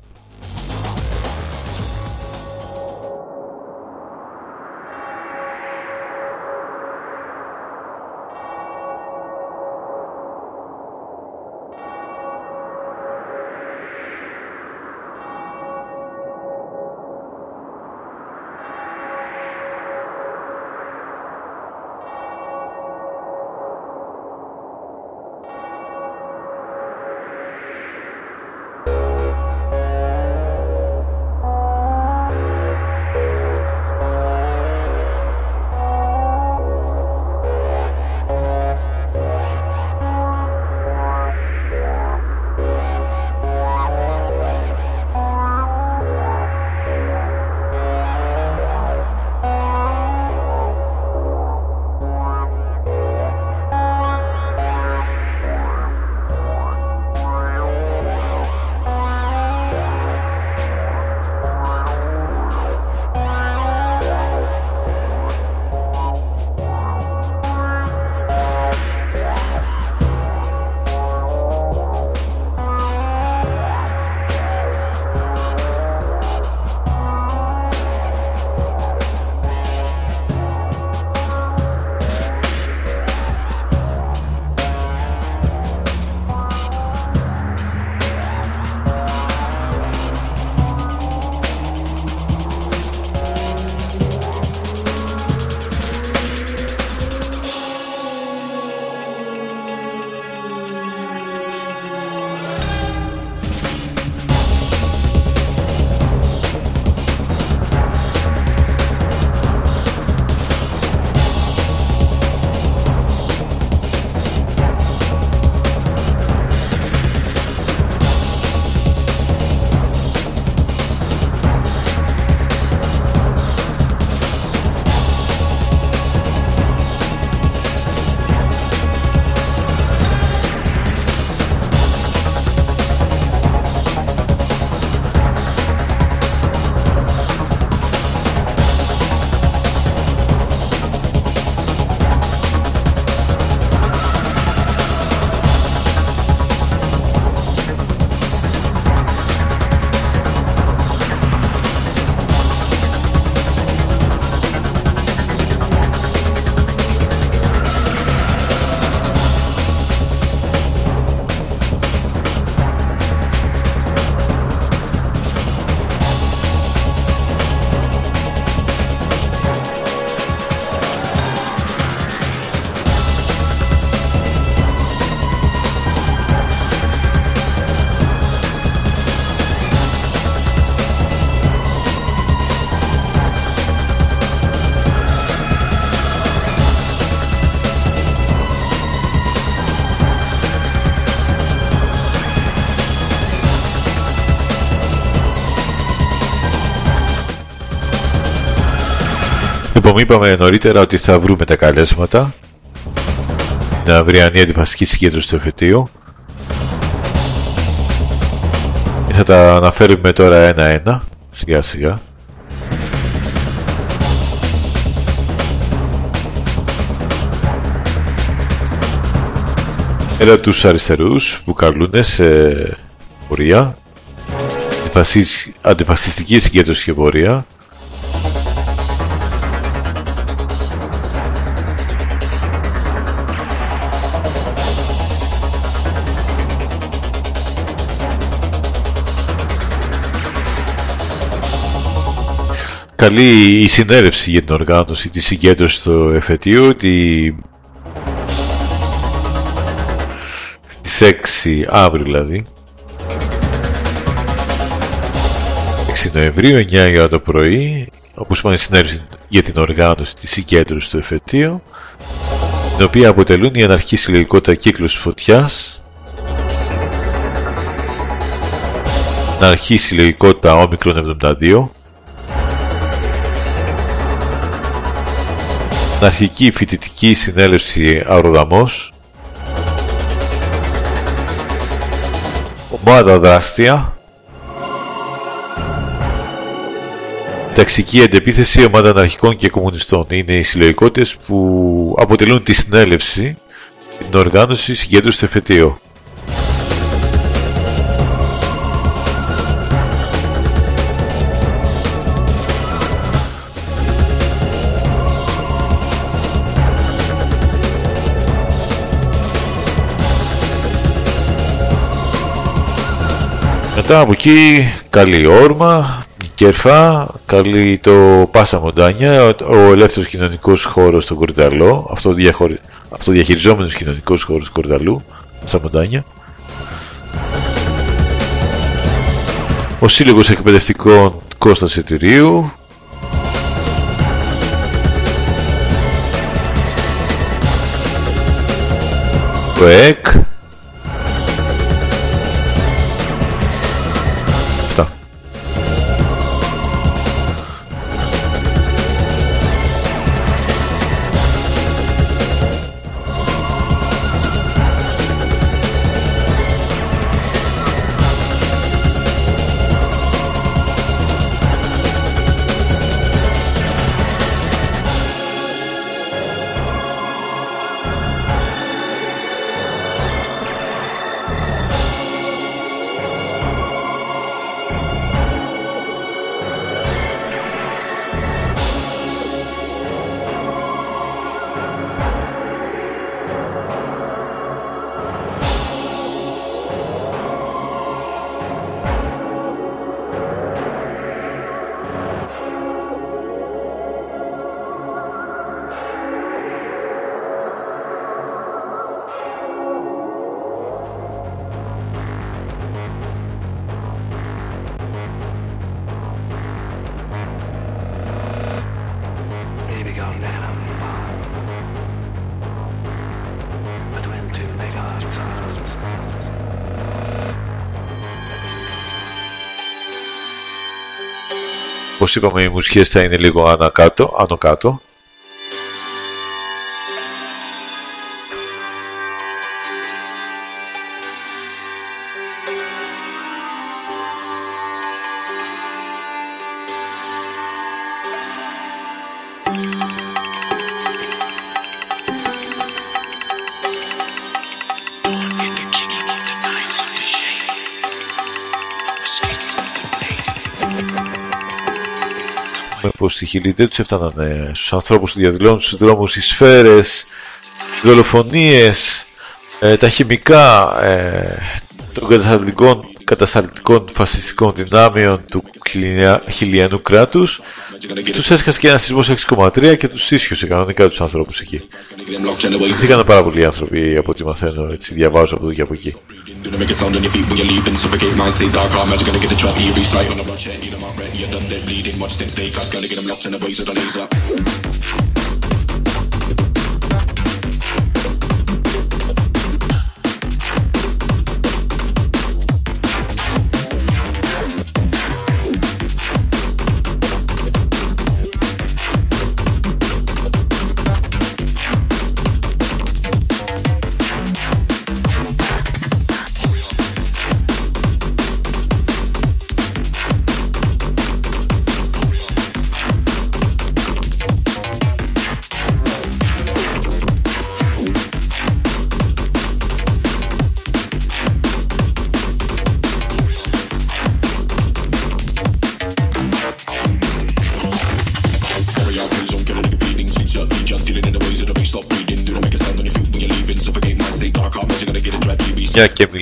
Λοιπόν, είπαμε νωρίτερα ότι θα βρούμε τα καλέσματα την αυριανή αντιφασική συγκέντρωση του εφετείου. Θα τα αναφέρουμε τώρα ένα-ένα, σιγά σιγά. Έλα τους αριστερούς που καλούν σε πορεία αντιφασιστική συγκέντρωση και πορεία καλή η συνέρευση για την οργάνωση τη συγκέντρωση στο εφετείο τη... στις 6 αύριο δηλαδή. 6 Νοεμβρίου 9 η ώρα το πρωί όπως είπαμε συνέρευση για την οργάνωση της συγκέντρωσης στο εφετείο την οποία αποτελούν η αναρχή συλλογικότητα κύκλος φωτιάς αναρχή συλλογικότητα όμικρον 72 αρχική φοιτητική συνέλευση Αεροδαμός. Ομάδα δράστια. Ταξική αντεπίθεση ομάδα αναρχικών και κομμουνιστών. Είναι οι συλλογικότητες που αποτελούν τη συνέλευση την οργάνωση συγκέντρωση του εφετείου Μετά από εκεί καλή όρμα, κερφά, καλή το Πάσα Μοντάνια, ο ελεύθερος κοινωνικός χώρος στο Κορδαλό, αυτό αυτοδιαχειριζόμενος κοινωνικός χώρος του Κορδαλού, Πάσα Μοντάνια. Ο Σύλλογος Εκπαιδευτικών Κώστας Ετηρίου, το ΕΚ, όπως είπαμε οι μουσικές θα είναι λίγο ανακάτω, άνω κάτω πως στη Χιλή δεν τους έφταναν στους ανθρώπους που διαδηλώνουν στους δρόμους οι σφαίρες, οι δολοφονίες, ε, τα χημικά ε, των κατασταλτικών, κατασταλτικών φασιστικών δυνάμεων του χιλιανού κράτους τους έσκασε και ένα σεισμός 6,3 και τους ίσχυσε κανονικά τους ανθρώπους εκεί. Ήρθαν πάρα πολλοί άνθρωποι από ό,τι μαθαίνω, έτσι διαβάζω από εδώ και από εκεί. Do make a sound on your feet when you're leaving. Suffocate man, say dark heart, magic gonna get a trap. You recite on blood, check, eat them out, ready, you're done dead bleeding. Watch them stay, cause gotta get them locked in voice of the laser.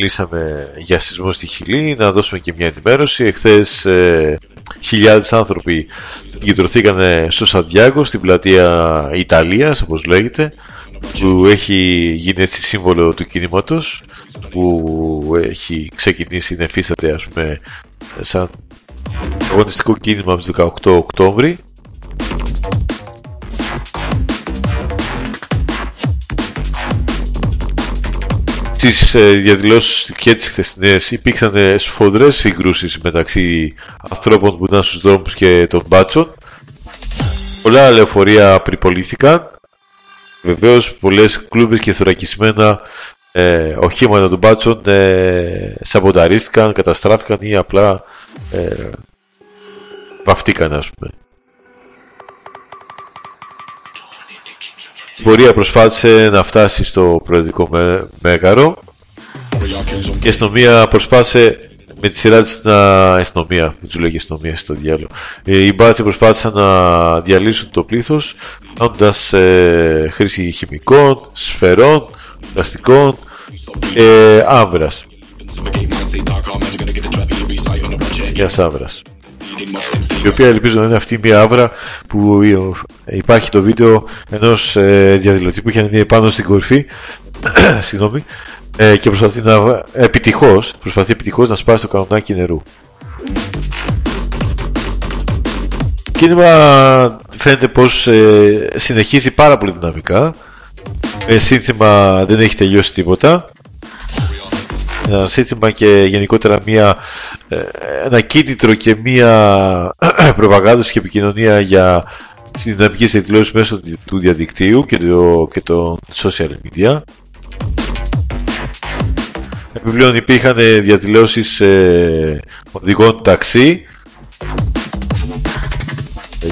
Μιλήσαμε για σεισμό στη Χιλή, να δώσουμε και μια ενημέρωση. Εχθές ε, χιλιάδες άνθρωποι γυτρωθήκαν στο Σαντιάγκο, στην πλατεία Ιταλίας, όπως λέγεται, που έχει γίνει έτσι σύμβολο του κινήματος, που έχει ξεκινήσει να εφίσταται ας πούμε σαν αγωνιστικό κίνημα από 18 Οκτώβρη τις ε, διαδηλώσεις και τις χθεσινές υπήρξαν ε, σφοδρές συγκρούσεις μεταξύ ανθρώπων που ήταν στους δρόμους και των μπάτσων. Πολλά λεωφορεία προπολήθηκαν. Βεβαίως πολλές κλούβες και θωρακισμένα ε, οχήματα των μπάτσων ε, σαμποταρίστηκαν, καταστράφηκαν ή απλά ε, βαφτήκαν ας πούμε. Η πορεία προσπάθησε να φτάσει στο προεδρικό μέγαρο και η αστυνομία προσπάθησε με τη σειρά της να... αστυνομία, δεν τους λέγει αστυνομία στο διάλογο. Οι μπάτσοι προσπάθησαν να διαλύσουν το πλήθος κάνοντας ε, χρήση χημικών, σφαιρών, πλαστικών και άμβρας. Μιας άμβρας η οποία ελπίζω να είναι αυτή μια άβρα που υπάρχει το βίντεο ενός ε, διαδηλωτή που είχε ανέβει πάνω στην κορυφή [coughs] συγγνώμη, ε, και προσπαθεί να επιτυχώς, προσπαθεί επιτυχώς να σπάσει το κανονάκι νερού. κίνημα φαίνεται πως ε, συνεχίζει πάρα πολύ δυναμικά. Με σύνθημα δεν έχει τελειώσει τίποτα ένα σύστημα και γενικότερα μια, ε, ένα κίνητρο και μια [clears throat] προπαγάνδωση και επικοινωνία για τις δυναμικές εκδηλώσεις μέσω του διαδικτύου και, το, και των social media. Επιπλέον υπήρχαν διαδηλώσεις ε, οδηγών ταξί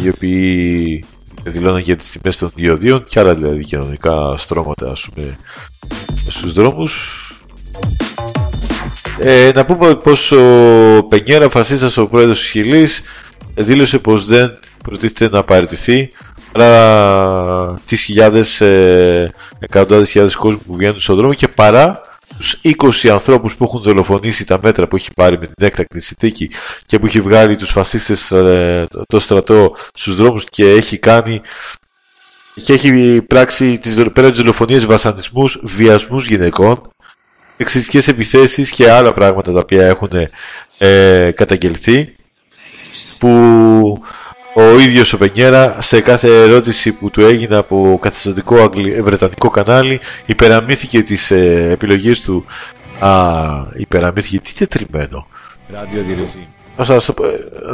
οι οποίοι δηλώνουν για τις τιμές των διοδίων και άλλα δηλαδή κοινωνικά στρώματα ας πούμε, στους δρόμους ε, να πούμε πως ο Πενιέρα Φασίστας, ο πρόεδρος της Χιλής, δήλωσε πως δεν προτίθεται να παραιτηθεί παρά τις χιλιάδες, ε, εκατοντάδες χιλιάδες κόσμου που βγαίνουν στον δρόμο και παρά τους 20 ανθρώπους που έχουν δολοφονήσει τα μέτρα που έχει πάρει με την έκτακτη συνθήκη και που έχει βγάλει τους φασίστες ε, το στρατό στους δρόμους και έχει κάνει και έχει πράξει τις, πέρα τις δολοφονίες βασανισμούς, βιασμούς γυναικών εξιστικές επιθέσεις και άλλα πράγματα τα οποία έχουν ε, καταγγελθεί που ο ίδιος ο Πενιέρα σε κάθε ερώτηση που του έγινε από καθεστωτικό βρετανικό κανάλι υπεραμήθηκε τις ε, επιλογές του. Α, υπεραμήθηκε τι τετριμένο να σας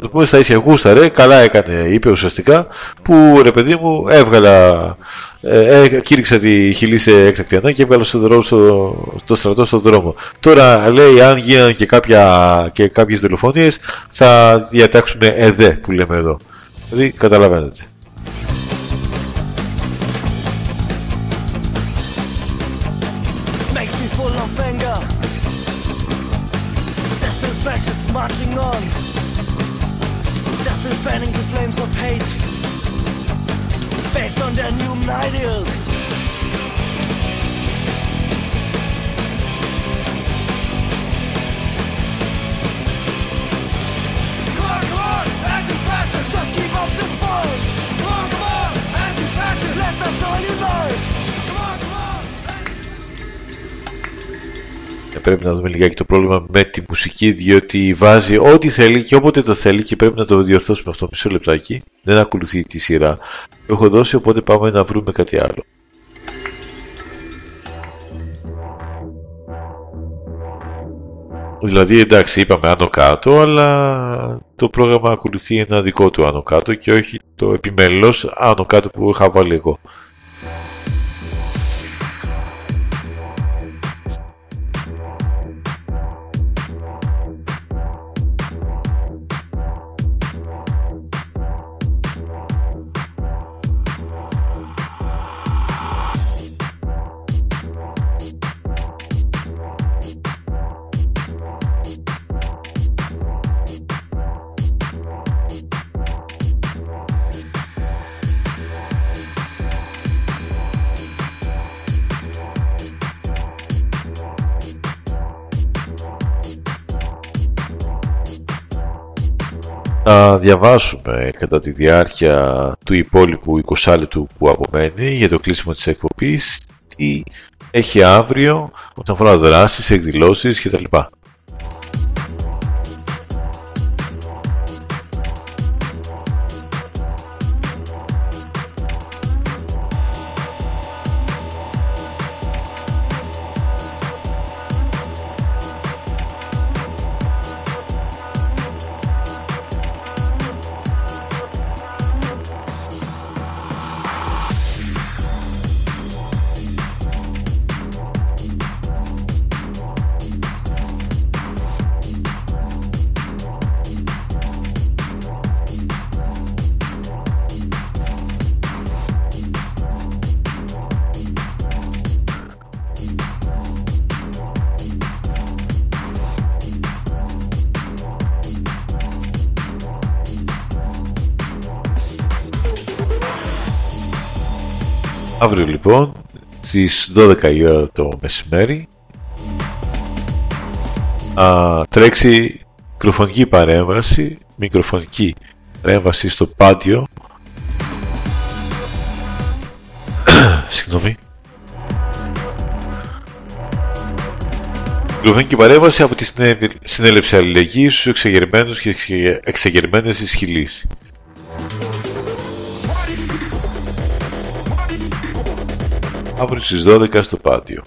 το πούμε στα ίσια γούστα ρε, καλά έκανε, είπε ουσιαστικά, που ρε παιδί μου έβγαλα, ε, ε κήρυξα τη χιλή σε έκτακτη ανάγκη και έβγαλα στο δρόμο, στο, στο στρατό στον δρόμο. Τώρα λέει αν γίνανε και, κάποια, και κάποιες δολοφονίες θα διατάξουμε εδέ που λέμε εδώ. Δηλαδή καταλαβαίνετε. Fanning the flames of hate based on their new ideals. Πρέπει να δούμε λιγάκι το πρόβλημα με τη μουσική διότι βάζει ό,τι θέλει και όποτε το θέλει και πρέπει να το διορθώσουμε αυτό. Μισό λεπτάκι. Δεν ακολουθεί τη σειρά. Που έχω δώσει οπότε πάμε να βρούμε κάτι άλλο. Δηλαδή εντάξει είπαμε άνω κάτω αλλά το πρόγραμμα ακολουθεί ένα δικό του άνω κάτω και όχι το επιμέλος άνω κάτω που είχα βάλει εγώ. Να διαβάσουμε κατά τη διάρκεια του υπόλοιπου 20 λεπτού που απομένει για το κλείσιμο της εκπομπής τι έχει αύριο όταν αφορά δράσεις, εκδηλώσεις κτλ. Στις 12 η ώρα το μεσημέρι. Α, τρέξει μικροφωνική παρέμβαση, μικροφωνική παρέμβαση στο πάτιο. [coughs] Συγγνώμη. Μικροφωνική παρέμβαση από τη συνέλευση αλληλεγγύης στους εξεγερμένους και εξεγερμένες της αύριο στις 12 στο πάτιο.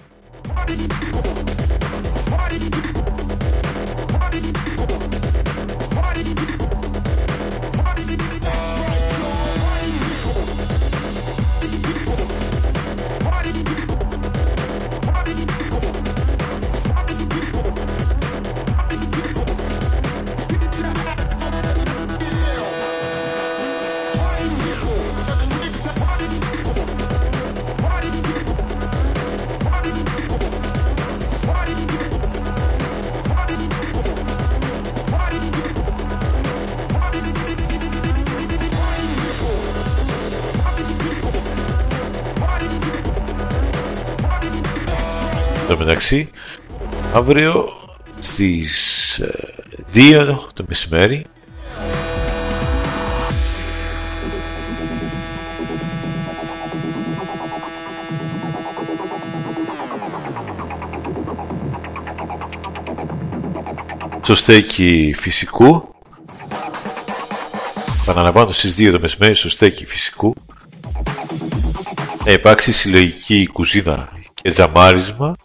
Μεταξύ αύριο στις 2 ε, το μεσημέρι. Στο στέκι φυσικού. Παναλαμβάνω στις 2 το μεσημέρι στο στέκι φυσικού. Θα υπάρξει συλλογική κουζίνα και τζαμάρισμα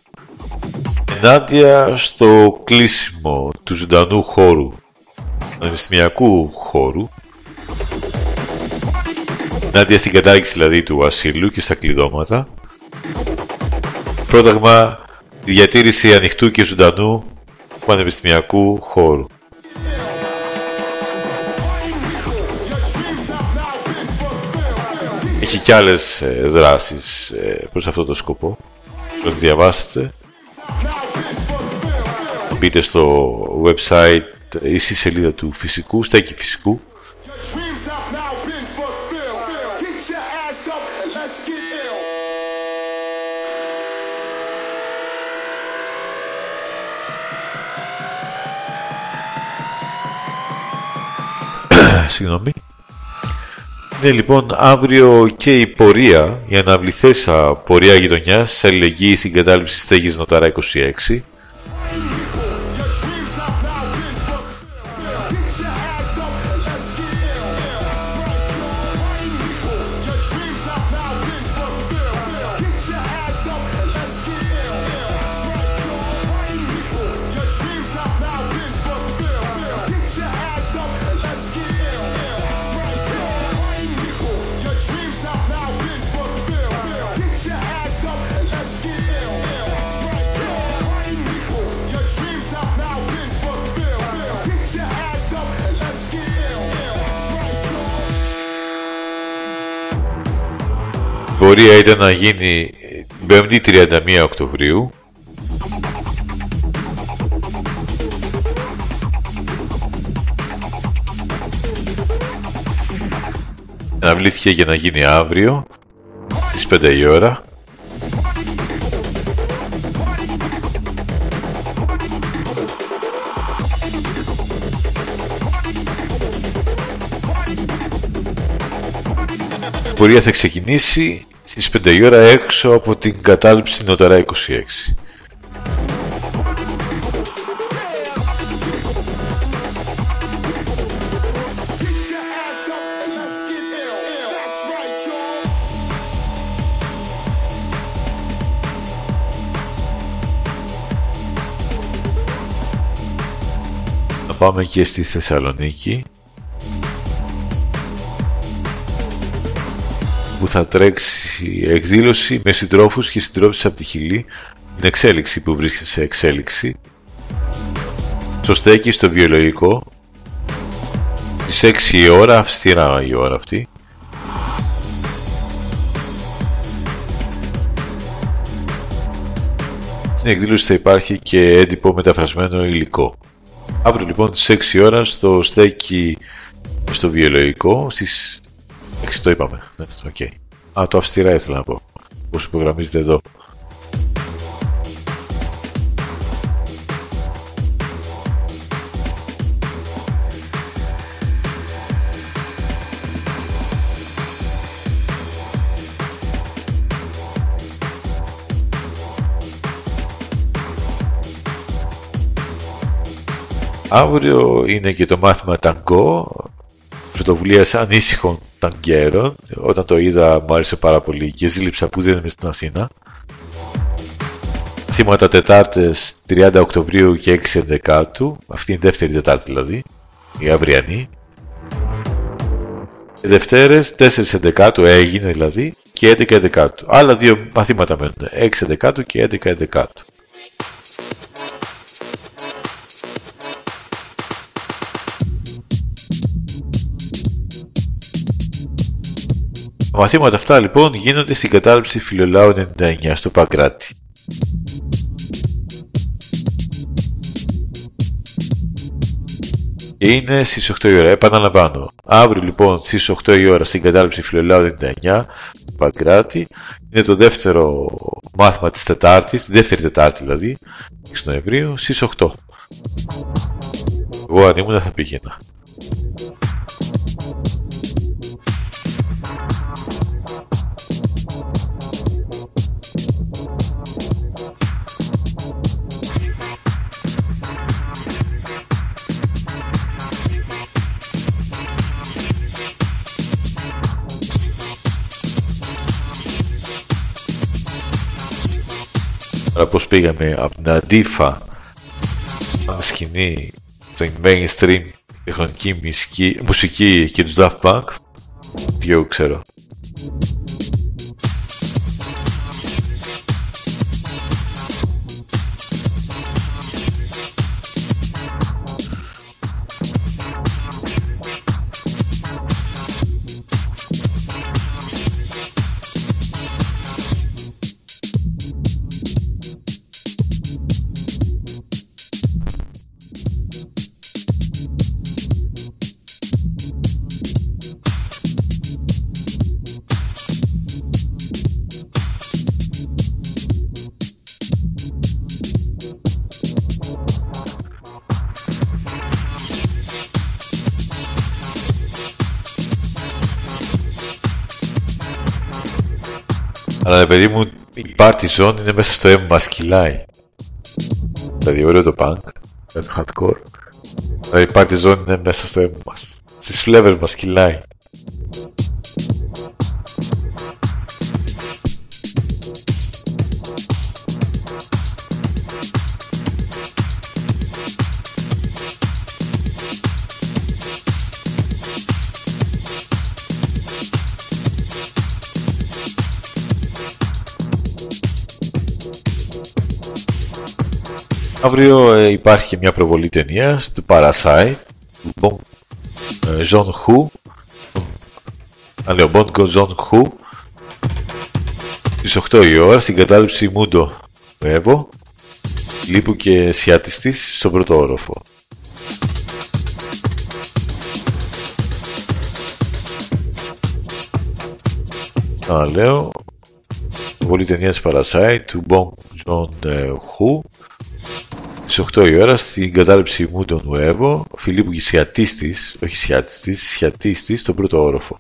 ενάντια στο κλείσιμο του ζωντανού χώρου, του πανεπιστημιακού χώρου, ενάντια στην κατάργηση δηλαδή του ασύλου και στα κλειδώματα, πρόταγμα τη διατήρηση ανοιχτού και ζωντανού πανεπιστημιακού χώρου. Έχει και άλλες ε, δράσεις ε, προς αυτό το σκοπό. Προς διαβάσετε μπείτε στο website ή στη σελίδα του φυσικού, στέκει φυσικού [coughs] Συγγνώμη. Είναι λοιπόν αύριο και η πορεία, η αναβληθέσα πορεία γειτονιάς σε αλληλεγγύη στην κατάληψη στέγης Νοταρά 26 ευκαιρία ήταν να γίνει την 5η 31 Οκτωβρίου. Αναβλήθηκε για να γίνει αύριο στις 5 η ώρα. Η πορεία θα ξεκινήσει στις 5 η ώρα έξω από την κατάληψη Νοταρά 26. Να πάμε και στη Θεσσαλονίκη που θα τρέξει εκδήλωση με συντρόφους και συντρόφους από τη Χιλή την εξέλιξη που βρίσκεται σε εξέλιξη στο στέκι στο βιολογικό στις 6 η ώρα, αυστηρά η ώρα αυτή Στην εκδήλωση θα υπάρχει και έντυπο μεταφρασμένο υλικό. Αύριο λοιπόν στις 6 ώρα στο στέκι στο βιολογικό στις 6 το είπαμε. Ναι, okay. Α, το αυστηρά ήθελα να πω. Πώς υπογραμμίζεται εδώ. Αύριο είναι και το μάθημα ταγκό πρωτοβουλία ανήσυχων ταγκέρων. Όταν το είδα μου άρεσε πάρα πολύ και ζήληψα που δεν είμαι στην Αθήνα. Θύματα Τετάρτες 30 Οκτωβρίου και 6 Ενδεκάτου. Αυτή είναι η δεύτερη Τετάρτη δηλαδή, η αυριανή. Δευτέρες 4 Ενδεκάτου έγινε δηλαδή και 11 Ενδεκάτου. Άλλα δύο μαθήματα μένουν, 6 Ενδεκάτου και 11 Ενδεκάτου. Τα μαθήματα αυτά λοιπόν γίνονται στην κατάληψη Φιλολάου 99 στο Παγκράτη. Και είναι στις 8 η ώρα. Επαναλαμβάνω. Αύριο λοιπόν στις 8 η ώρα στην κατάληψη Φιλολάου 99 στο Παγκράτη. Είναι το δεύτερο μάθημα της Τετάρτης, τη δεύτερη Τετάρτη δηλαδή, 6 Νοεμβρίου, στις 8. Εγώ αν ήμουν θα πήγαινα. Πώς πήγαμε από την αντίφα στη σκηνή στο mainstream τεχνική μουσική, μουσική και τους Daft Punk. Δύο ξέρω Αλλά παιδί μου, η party zone είναι μέσα στο αίμα μας, κυλάει. Δηλαδή, ωραίο το punk, το hardcore. Αλλά η party zone είναι μέσα στο αίμα μας. Στις flavor μας κυλάει. Αύριο ε, υπάρχει μια προβολή ταινία του Parasite του ε, John Hu αν λέω Bond John Hu στις 8 η ώρα στην κατάληψη Μούντο Εύω Λίπου και Σιάτης στον πρώτο όροφο. Να λέω Προβολή ταινίας Parasite του Bong John Hu στις 8 η ώρα στην κατάληψη τον Νουέβο, Φιλίππου Σιατίστης, όχι Σιατίστης, Σιατίστης, στον πρώτο όροφο.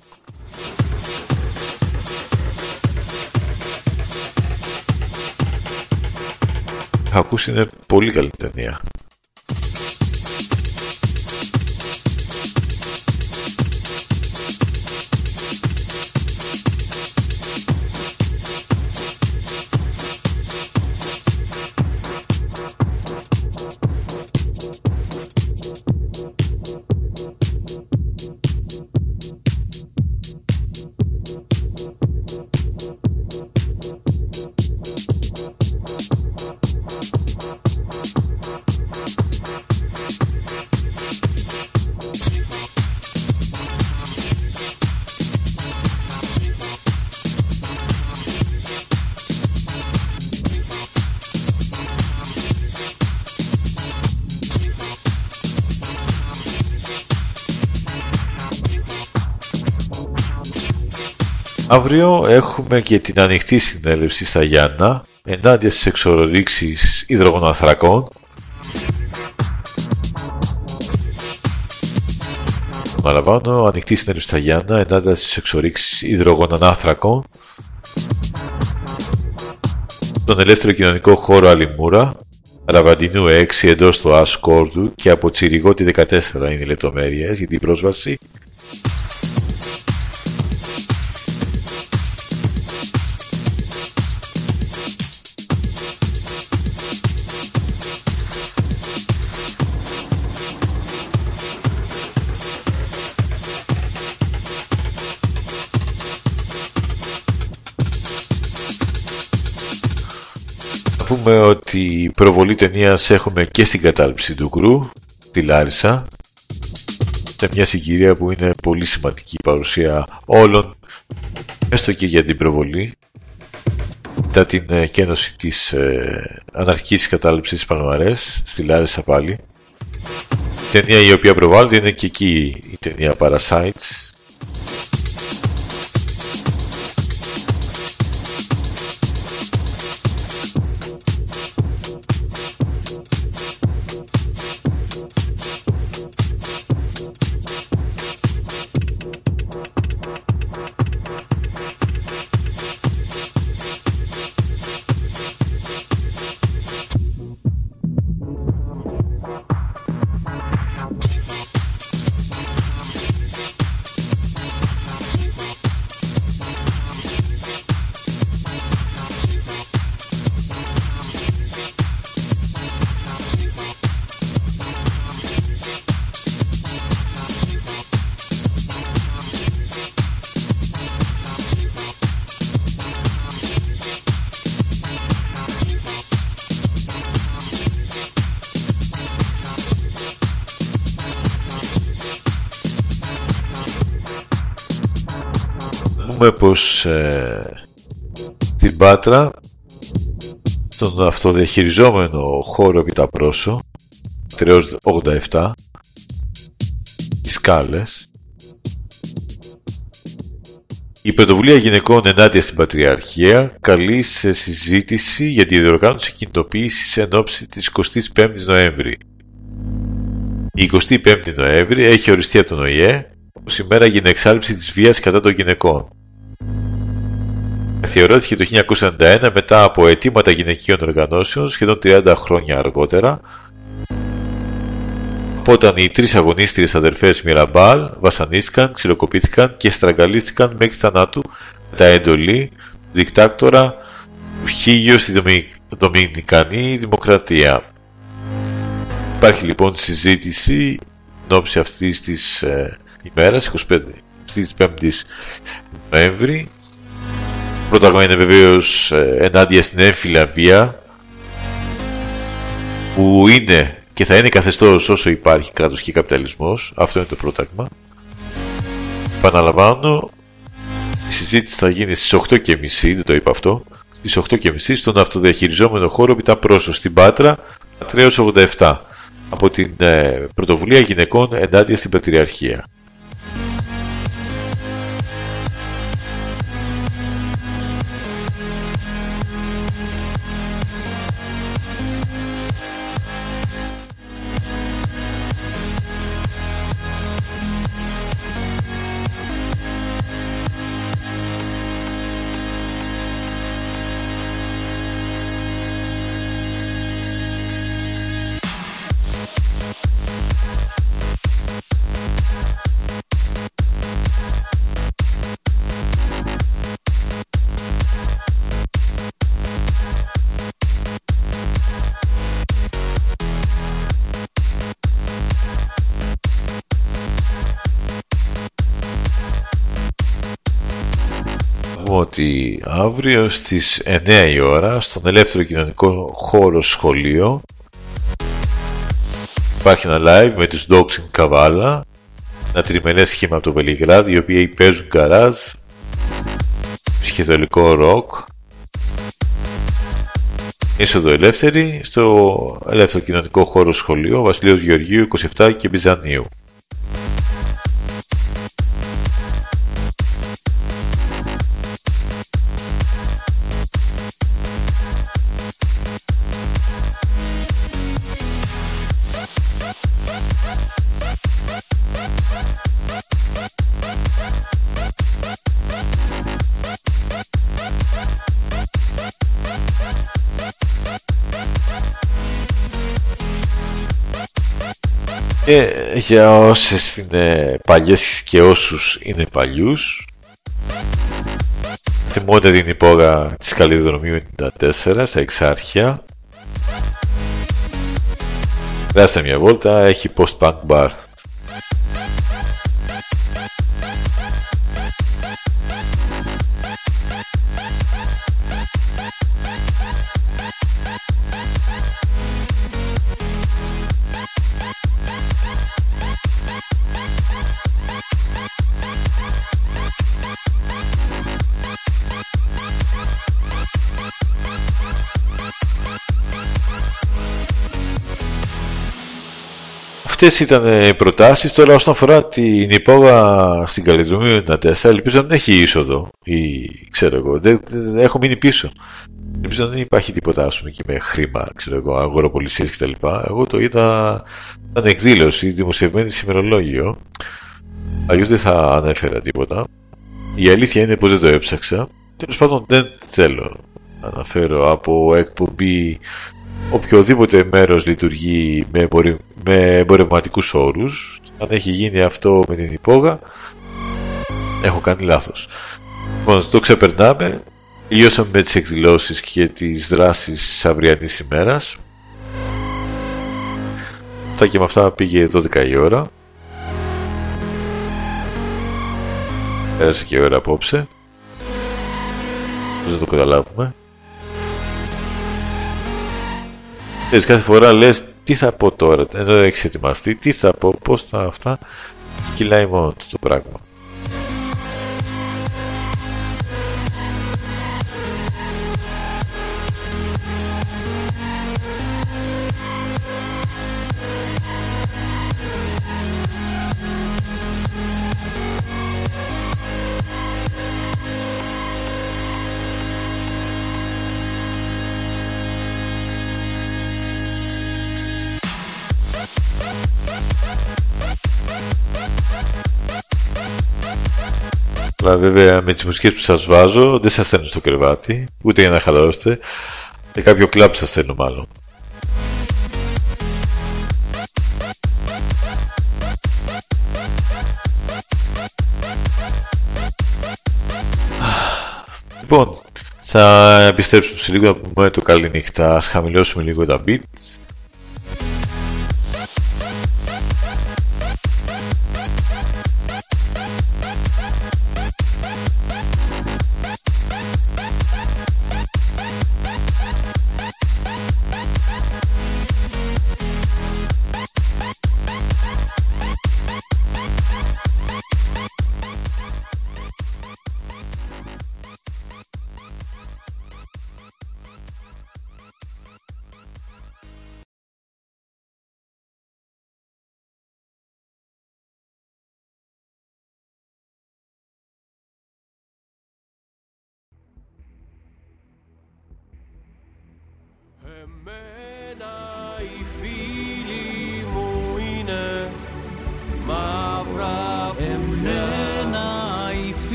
Ακούσει είναι πολύ καλή ταινία. Αύριο έχουμε και την ανοιχτή συνέλευση στα Γιάννα ενάντια στις εξορίξεις υδρογοναθρακών Παραλαμβάνω, ανοιχτή συνέλευση στα Γιάννα ενάντια στις εξορίξεις υδρογονανάθρακων στον ελεύθερο κοινωνικό χώρο Αλιμούρα Ραβαντινού 6 εντός του Ασκόρδου και από Τσιριγότη 14 είναι οι λεπτομέρειες για την πρόσβαση πούμε ότι προβολή ταινίας έχουμε και στην κατάληψη του γκρου, τη Λάρισα. Σε μια συγκυρία που είναι πολύ σημαντική η παρουσία όλων, έστω και για την προβολή, μετά την ε, κένωση της ε, αναρχικής κατάληψης Πανωαρές, στη Λάρισα πάλι. Η ταινία η οποία προβάλλεται είναι και εκεί η ταινία Parasites, πούμε πως ε, στην Πάτρα στον αυτοδιαχειριζόμενο χώρο επί τα πρόσω 387 οι σκάλες η πρωτοβουλία γυναικών ενάντια στην Πατριαρχία καλεί σε συζήτηση για τη διοργάνωση κινητοποίησης εν ώψη της 25ης Νοέμβρη. Η 25η Νοέμβρη έχει οριστεί από τον ΟΗΕ ως ημέρα για την εξάλληψη της βίας κατά των γυναικών. Θεωρήθηκε το 1941 μετά από αιτήματα γυναικείων οργανώσεων σχεδόν 30 χρόνια αργότερα όταν οι τρεις αγωνίστριες αδερφές Μιραμπάλ βασανίστηκαν, ξυλοκοπήθηκαν και στραγγαλίστηκαν μέχρι θανάτου τα εντολή του δικτάκτορα Χίγιο στη Δομινικανή Δημοκρατία. Υπάρχει λοιπόν συζήτηση εν ώψη αυτής της ε, ημέρας, 25 της 5ης Νοέμβρη πρόταγμα είναι βεβαίως ε, ενάντια στην έμφυλα βία που είναι και θα είναι καθεστώς όσο υπάρχει κράτος και καπιταλισμός. Αυτό είναι το πρόταγμα. Επαναλαμβάνω, η συζήτηση θα γίνει στις 8.30, δεν το είπα αυτό, στις 8.30 στον αυτοδιαχειριζόμενο χώρο Πιτά Πρόσω στην Πάτρα, 387 από την ε, Πρωτοβουλία Γυναικών ενάντια στην Πατριαρχία. Ότι αύριο στις 9 η ώρα στον ελεύθερο κοινωνικό χώρο σχολείο υπάρχει ένα live με τους Dogs Καβάλα ένα τριμελές σχήμα από το Βελιγράδι οι οποίοι παίζουν γκαράζ ψυχεδελικό ροκ. Είσοδο ελεύθερη στο ελεύθερο κοινωνικό χώρο σχολείο Βασιλείος Γεωργίου 27 και Μπιζανίου Ε, για όσες είναι παλιές και όσους είναι παλιούς θυμόνται την υπόγα της Καλλιδρομίου 94 στα Εξάρχεια. Δάστε μια βόλτα, έχει post-punk bar Αυτές ήταν οι προτάσεις. Τώρα, όσον αφορά την υπόγα στην Καλλιδρομίου 94, ελπίζω να δεν έχει είσοδο ή ξέρω εγώ. Δεν, δεν, έχω μείνει πίσω. Ελπίζω να δεν υπάρχει τίποτα, ας πούμε, και με χρήμα, ξέρω εγώ, αγοροπολισίες κτλ. Εγώ το είδα σαν εκδήλωση, δημοσιευμένη ημερολόγιο. Αλλιώς δεν θα ανέφερα τίποτα. Η αλήθεια είναι πως δεν το έψαξα. Τέλος πάντων, δεν θέλω να αναφέρω από εκπομπή οποιοδήποτε μέρος λειτουργεί με, εμπορε... με εμπορευματικούς όρους. Αν έχει γίνει αυτό με την υπόγα έχω κάνει λάθος. Λοιπόν το ξεπερνάμε. Τελειώσαμε με τις εκδηλώσεις και τις δράσεις της αυριανής ημέρας. Αυτά και με αυτά πήγε 12 η ώρα. Πέρασε και η ώρα απόψε. Δεν το καταλάβουμε. Ξέρεις, κάθε φορά λες τι θα πω τώρα, ενώ έχεις ετοιμαστεί, τι θα πω, πώς θα αυτά, κυλάει μόνο το πράγμα. Αλλά βέβαια με τις μουσικές που σας βάζω δεν σας στέλνω στο κρεβάτι, ούτε για να χαλαρώσετε. Σε κάποιο κλαμπ σας στέλνω μάλλον. Λοιπόν, θα επιστρέψουμε σε λίγο να πούμε το καλή νύχτα. Ας χαμηλώσουμε λίγο τα beats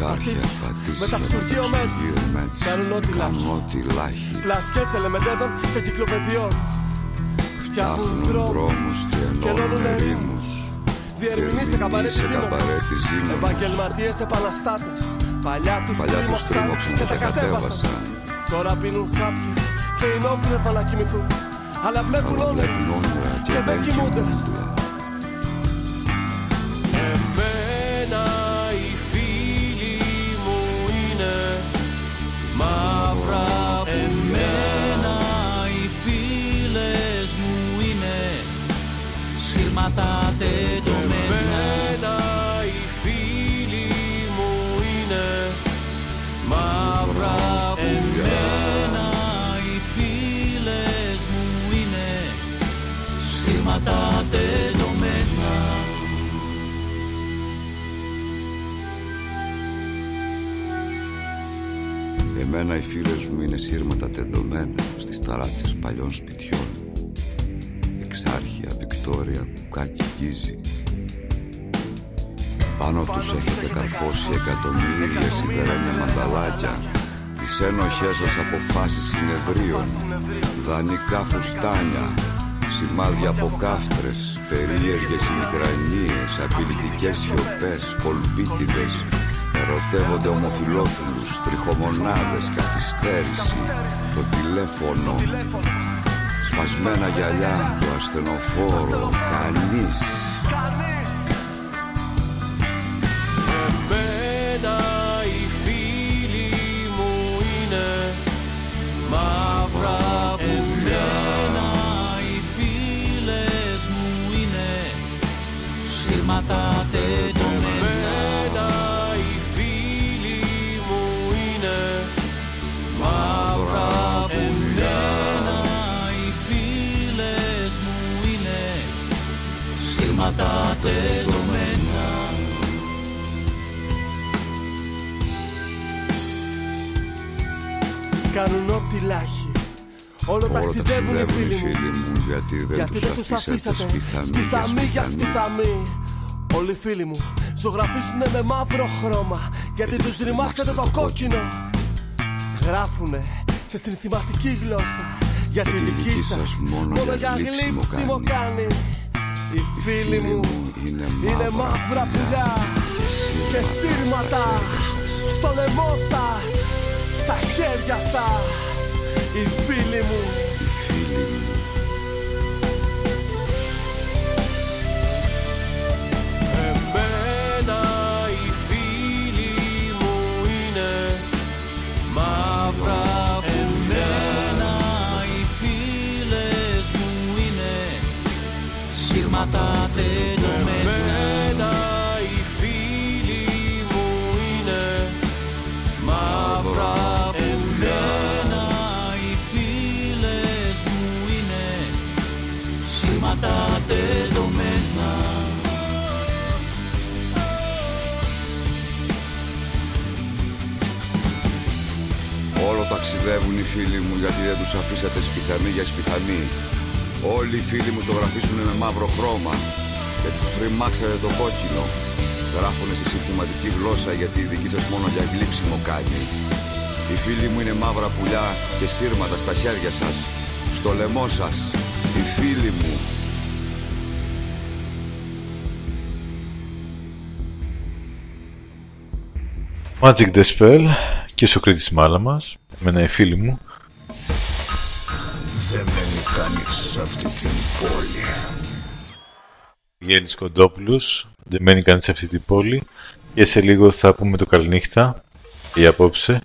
Εξάρχεια, Εξάρχεια, πατήσια, πατήσια, μεταξουργείο μέτς. μέτς, Κάνουν ό,τι λάχει ό,τι λάχει. Πλασκέτσε λεμεντέδων και κυκλοπαιδιών. Φτιάχνουν Φτιάχνουν δρόμους δρόμους και και ενώνουν ενώνουν ερήμους. ερήμους. Διερμηνείς σε καμπαρέ της Ζήνων Επαγγελματίες επαναστάτες Παλιά τους τρίμωξαν και τα κατέβασαν. Τώρα πίνουν χάπια και είναι όπλοι να κοιμηθούν Αλλά βλέπουν όνειρα και δεν κοιμούνται σύρματα τεντωμένα Εμένα οι φίλοι μου είναι μαύρα Εμένα οι φίλες μου είναι σύρματα τεντωμένα Εμένα οι φίλες μου είναι σύρματα τεντωμένα στις ταράτσες παλιών σπιτιών Εξάρχεια, Βικτόρια, κουκάκι, γκίζι Πάνω τους έχετε καρφώσει εκατομμύρια σιδερένια μανταλάκια. Τις ένοχές σας αποφάσεις συνεδρίων Δανεικά φουστάνια Σημάδια από κάφτρες Περίεργες μικρανίες Απειλητικές σιωπές Κολπίτιδες. Ερωτεύονται ομοφιλόφιλους Τριχομονάδες Καθυστέρηση. Το τηλέφωνο Σπασμένα γυαλιά Το ασθενοφόρο Κανείς. Εμένα οι φίλοι μου είναι μαύρα Εμένα οι φίλες μου είναι σύρματα σύρματα τεντωμένα Κάνουν ό,τι λάχει Όλο ταξιδεύουν οι φίλοι μου. Γιατί δεν Γιατί δεν τους τους αφήσατε. αφήσατε σπιθαμή για για σπιθαμή σπιθαμή Όλοι οι φίλοι μου ζωγραφίσουνε με μαύρο χρώμα Γιατί τους ρημάξατε το κόκκινο. Γράφουνε σε συνθηματική γλώσσα Γιατί η δική σας μόνο για γλύψιμο κάνει. Οι φίλοι μου είναι μαύρα πουλιά Και σύρματα στο λαιμό σας Στα χέρια σας. Οι φίλοι μου. Εμένα οι φίλοι μου είναι μαύρα Εμένα οι φίλες μου είναι σύρματα τεντωμένα ταξιδεύουν οι φίλοι μου γιατί δεν τους αφήσατε σπιθαμή για σπιθαμή Όλοι οι φίλοι μου ζωγραφίσουν με μαύρο χρώμα Γιατί τους ρημάξατε το κόκκινο. Γράφουνε σε συνθηματική γλώσσα γιατί η δική σας μόνο για γλύψιμο κάνει. Οι φίλοι μου είναι μαύρα πουλιά και σύρματα στα χέρια σας. Στο λαιμό σας Οι φίλοι μου. Magic the Spell και ο Σοκρίτης Μάλαμας Εμένα οι φίλοι μου. Δεν μένει κανείς σε αυτή την πόλη. Γέλης Κοντόπουλος Δεν μένει κανείς σε αυτή την πόλη. Και σε λίγο θα πούμε το καληνύχτα. Για απόψε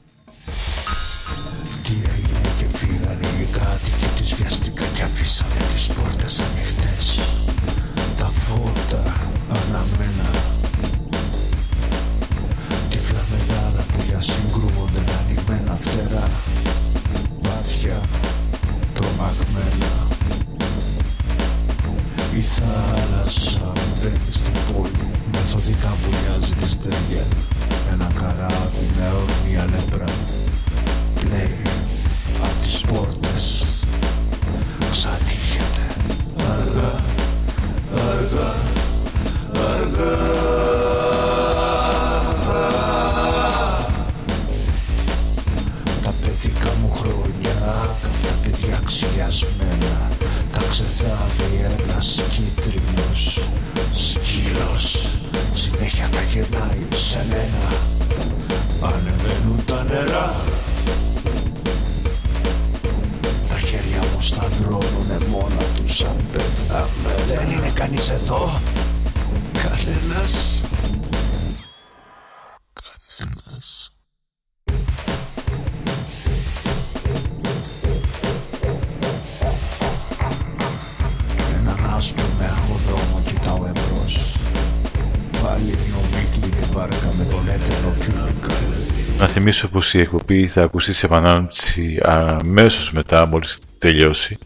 θυμίσω πως η εκπομπή θα ακουστεί σε επανάληψη αμέσως μετά μόλις τελειώσει.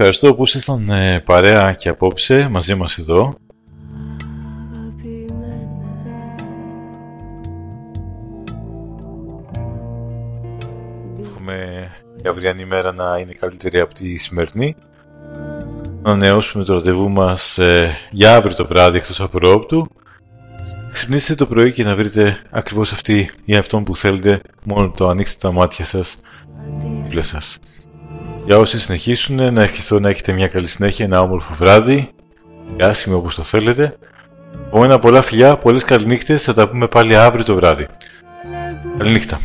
Ευχαριστώ που ήσασταν ε, παρέα και απόψε μαζί μας εδώ. Εύχομαι η αυριανή μέρα να είναι καλύτερη από τη σημερινή. Να νεώσουμε το ραντεβού μας ε, για αύριο το βράδυ εκτός από ρόπτου. Ξυπνήστε το πρωί και να βρείτε ακριβώς αυτή ή αυτόν που θέλετε μόνο το ανοίξτε τα μάτια σας, σας. Για όσοι συνεχίσουν, να ευχηθώ να έχετε μια καλή συνέχεια, ένα όμορφο βράδυ, άσχημο όπως το θέλετε. Επομένως πολλά φιλιά, πολλές καληνύχτες, θα τα πούμε πάλι αύριο το βράδυ. Καληνύχτα.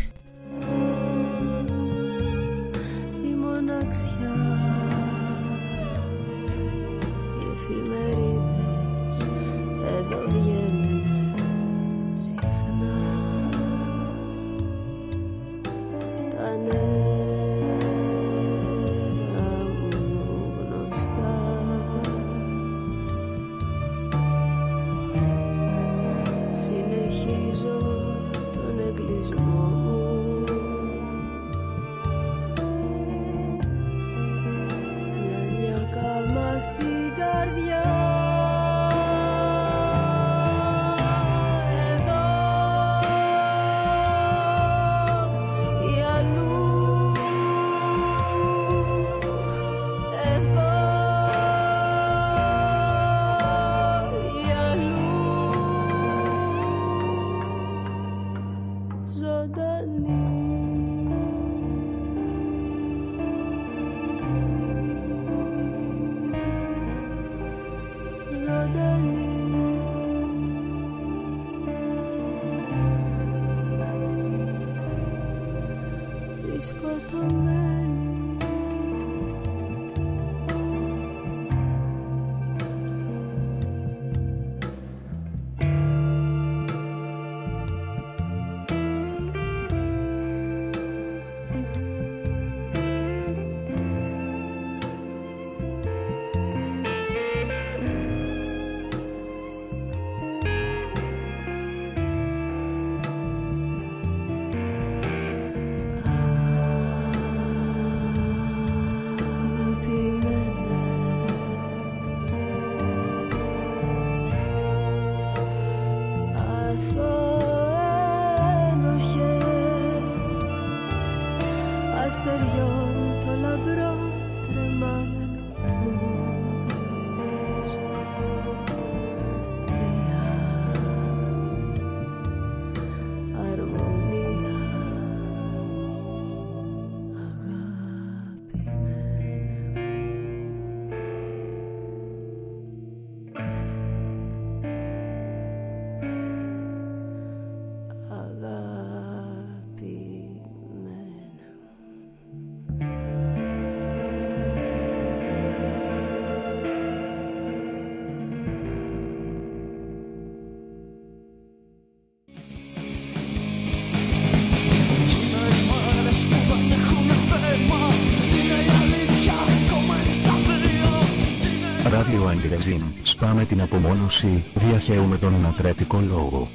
Την απομόνωση, διαχέουμε τον ανατρεπτικό λόγο.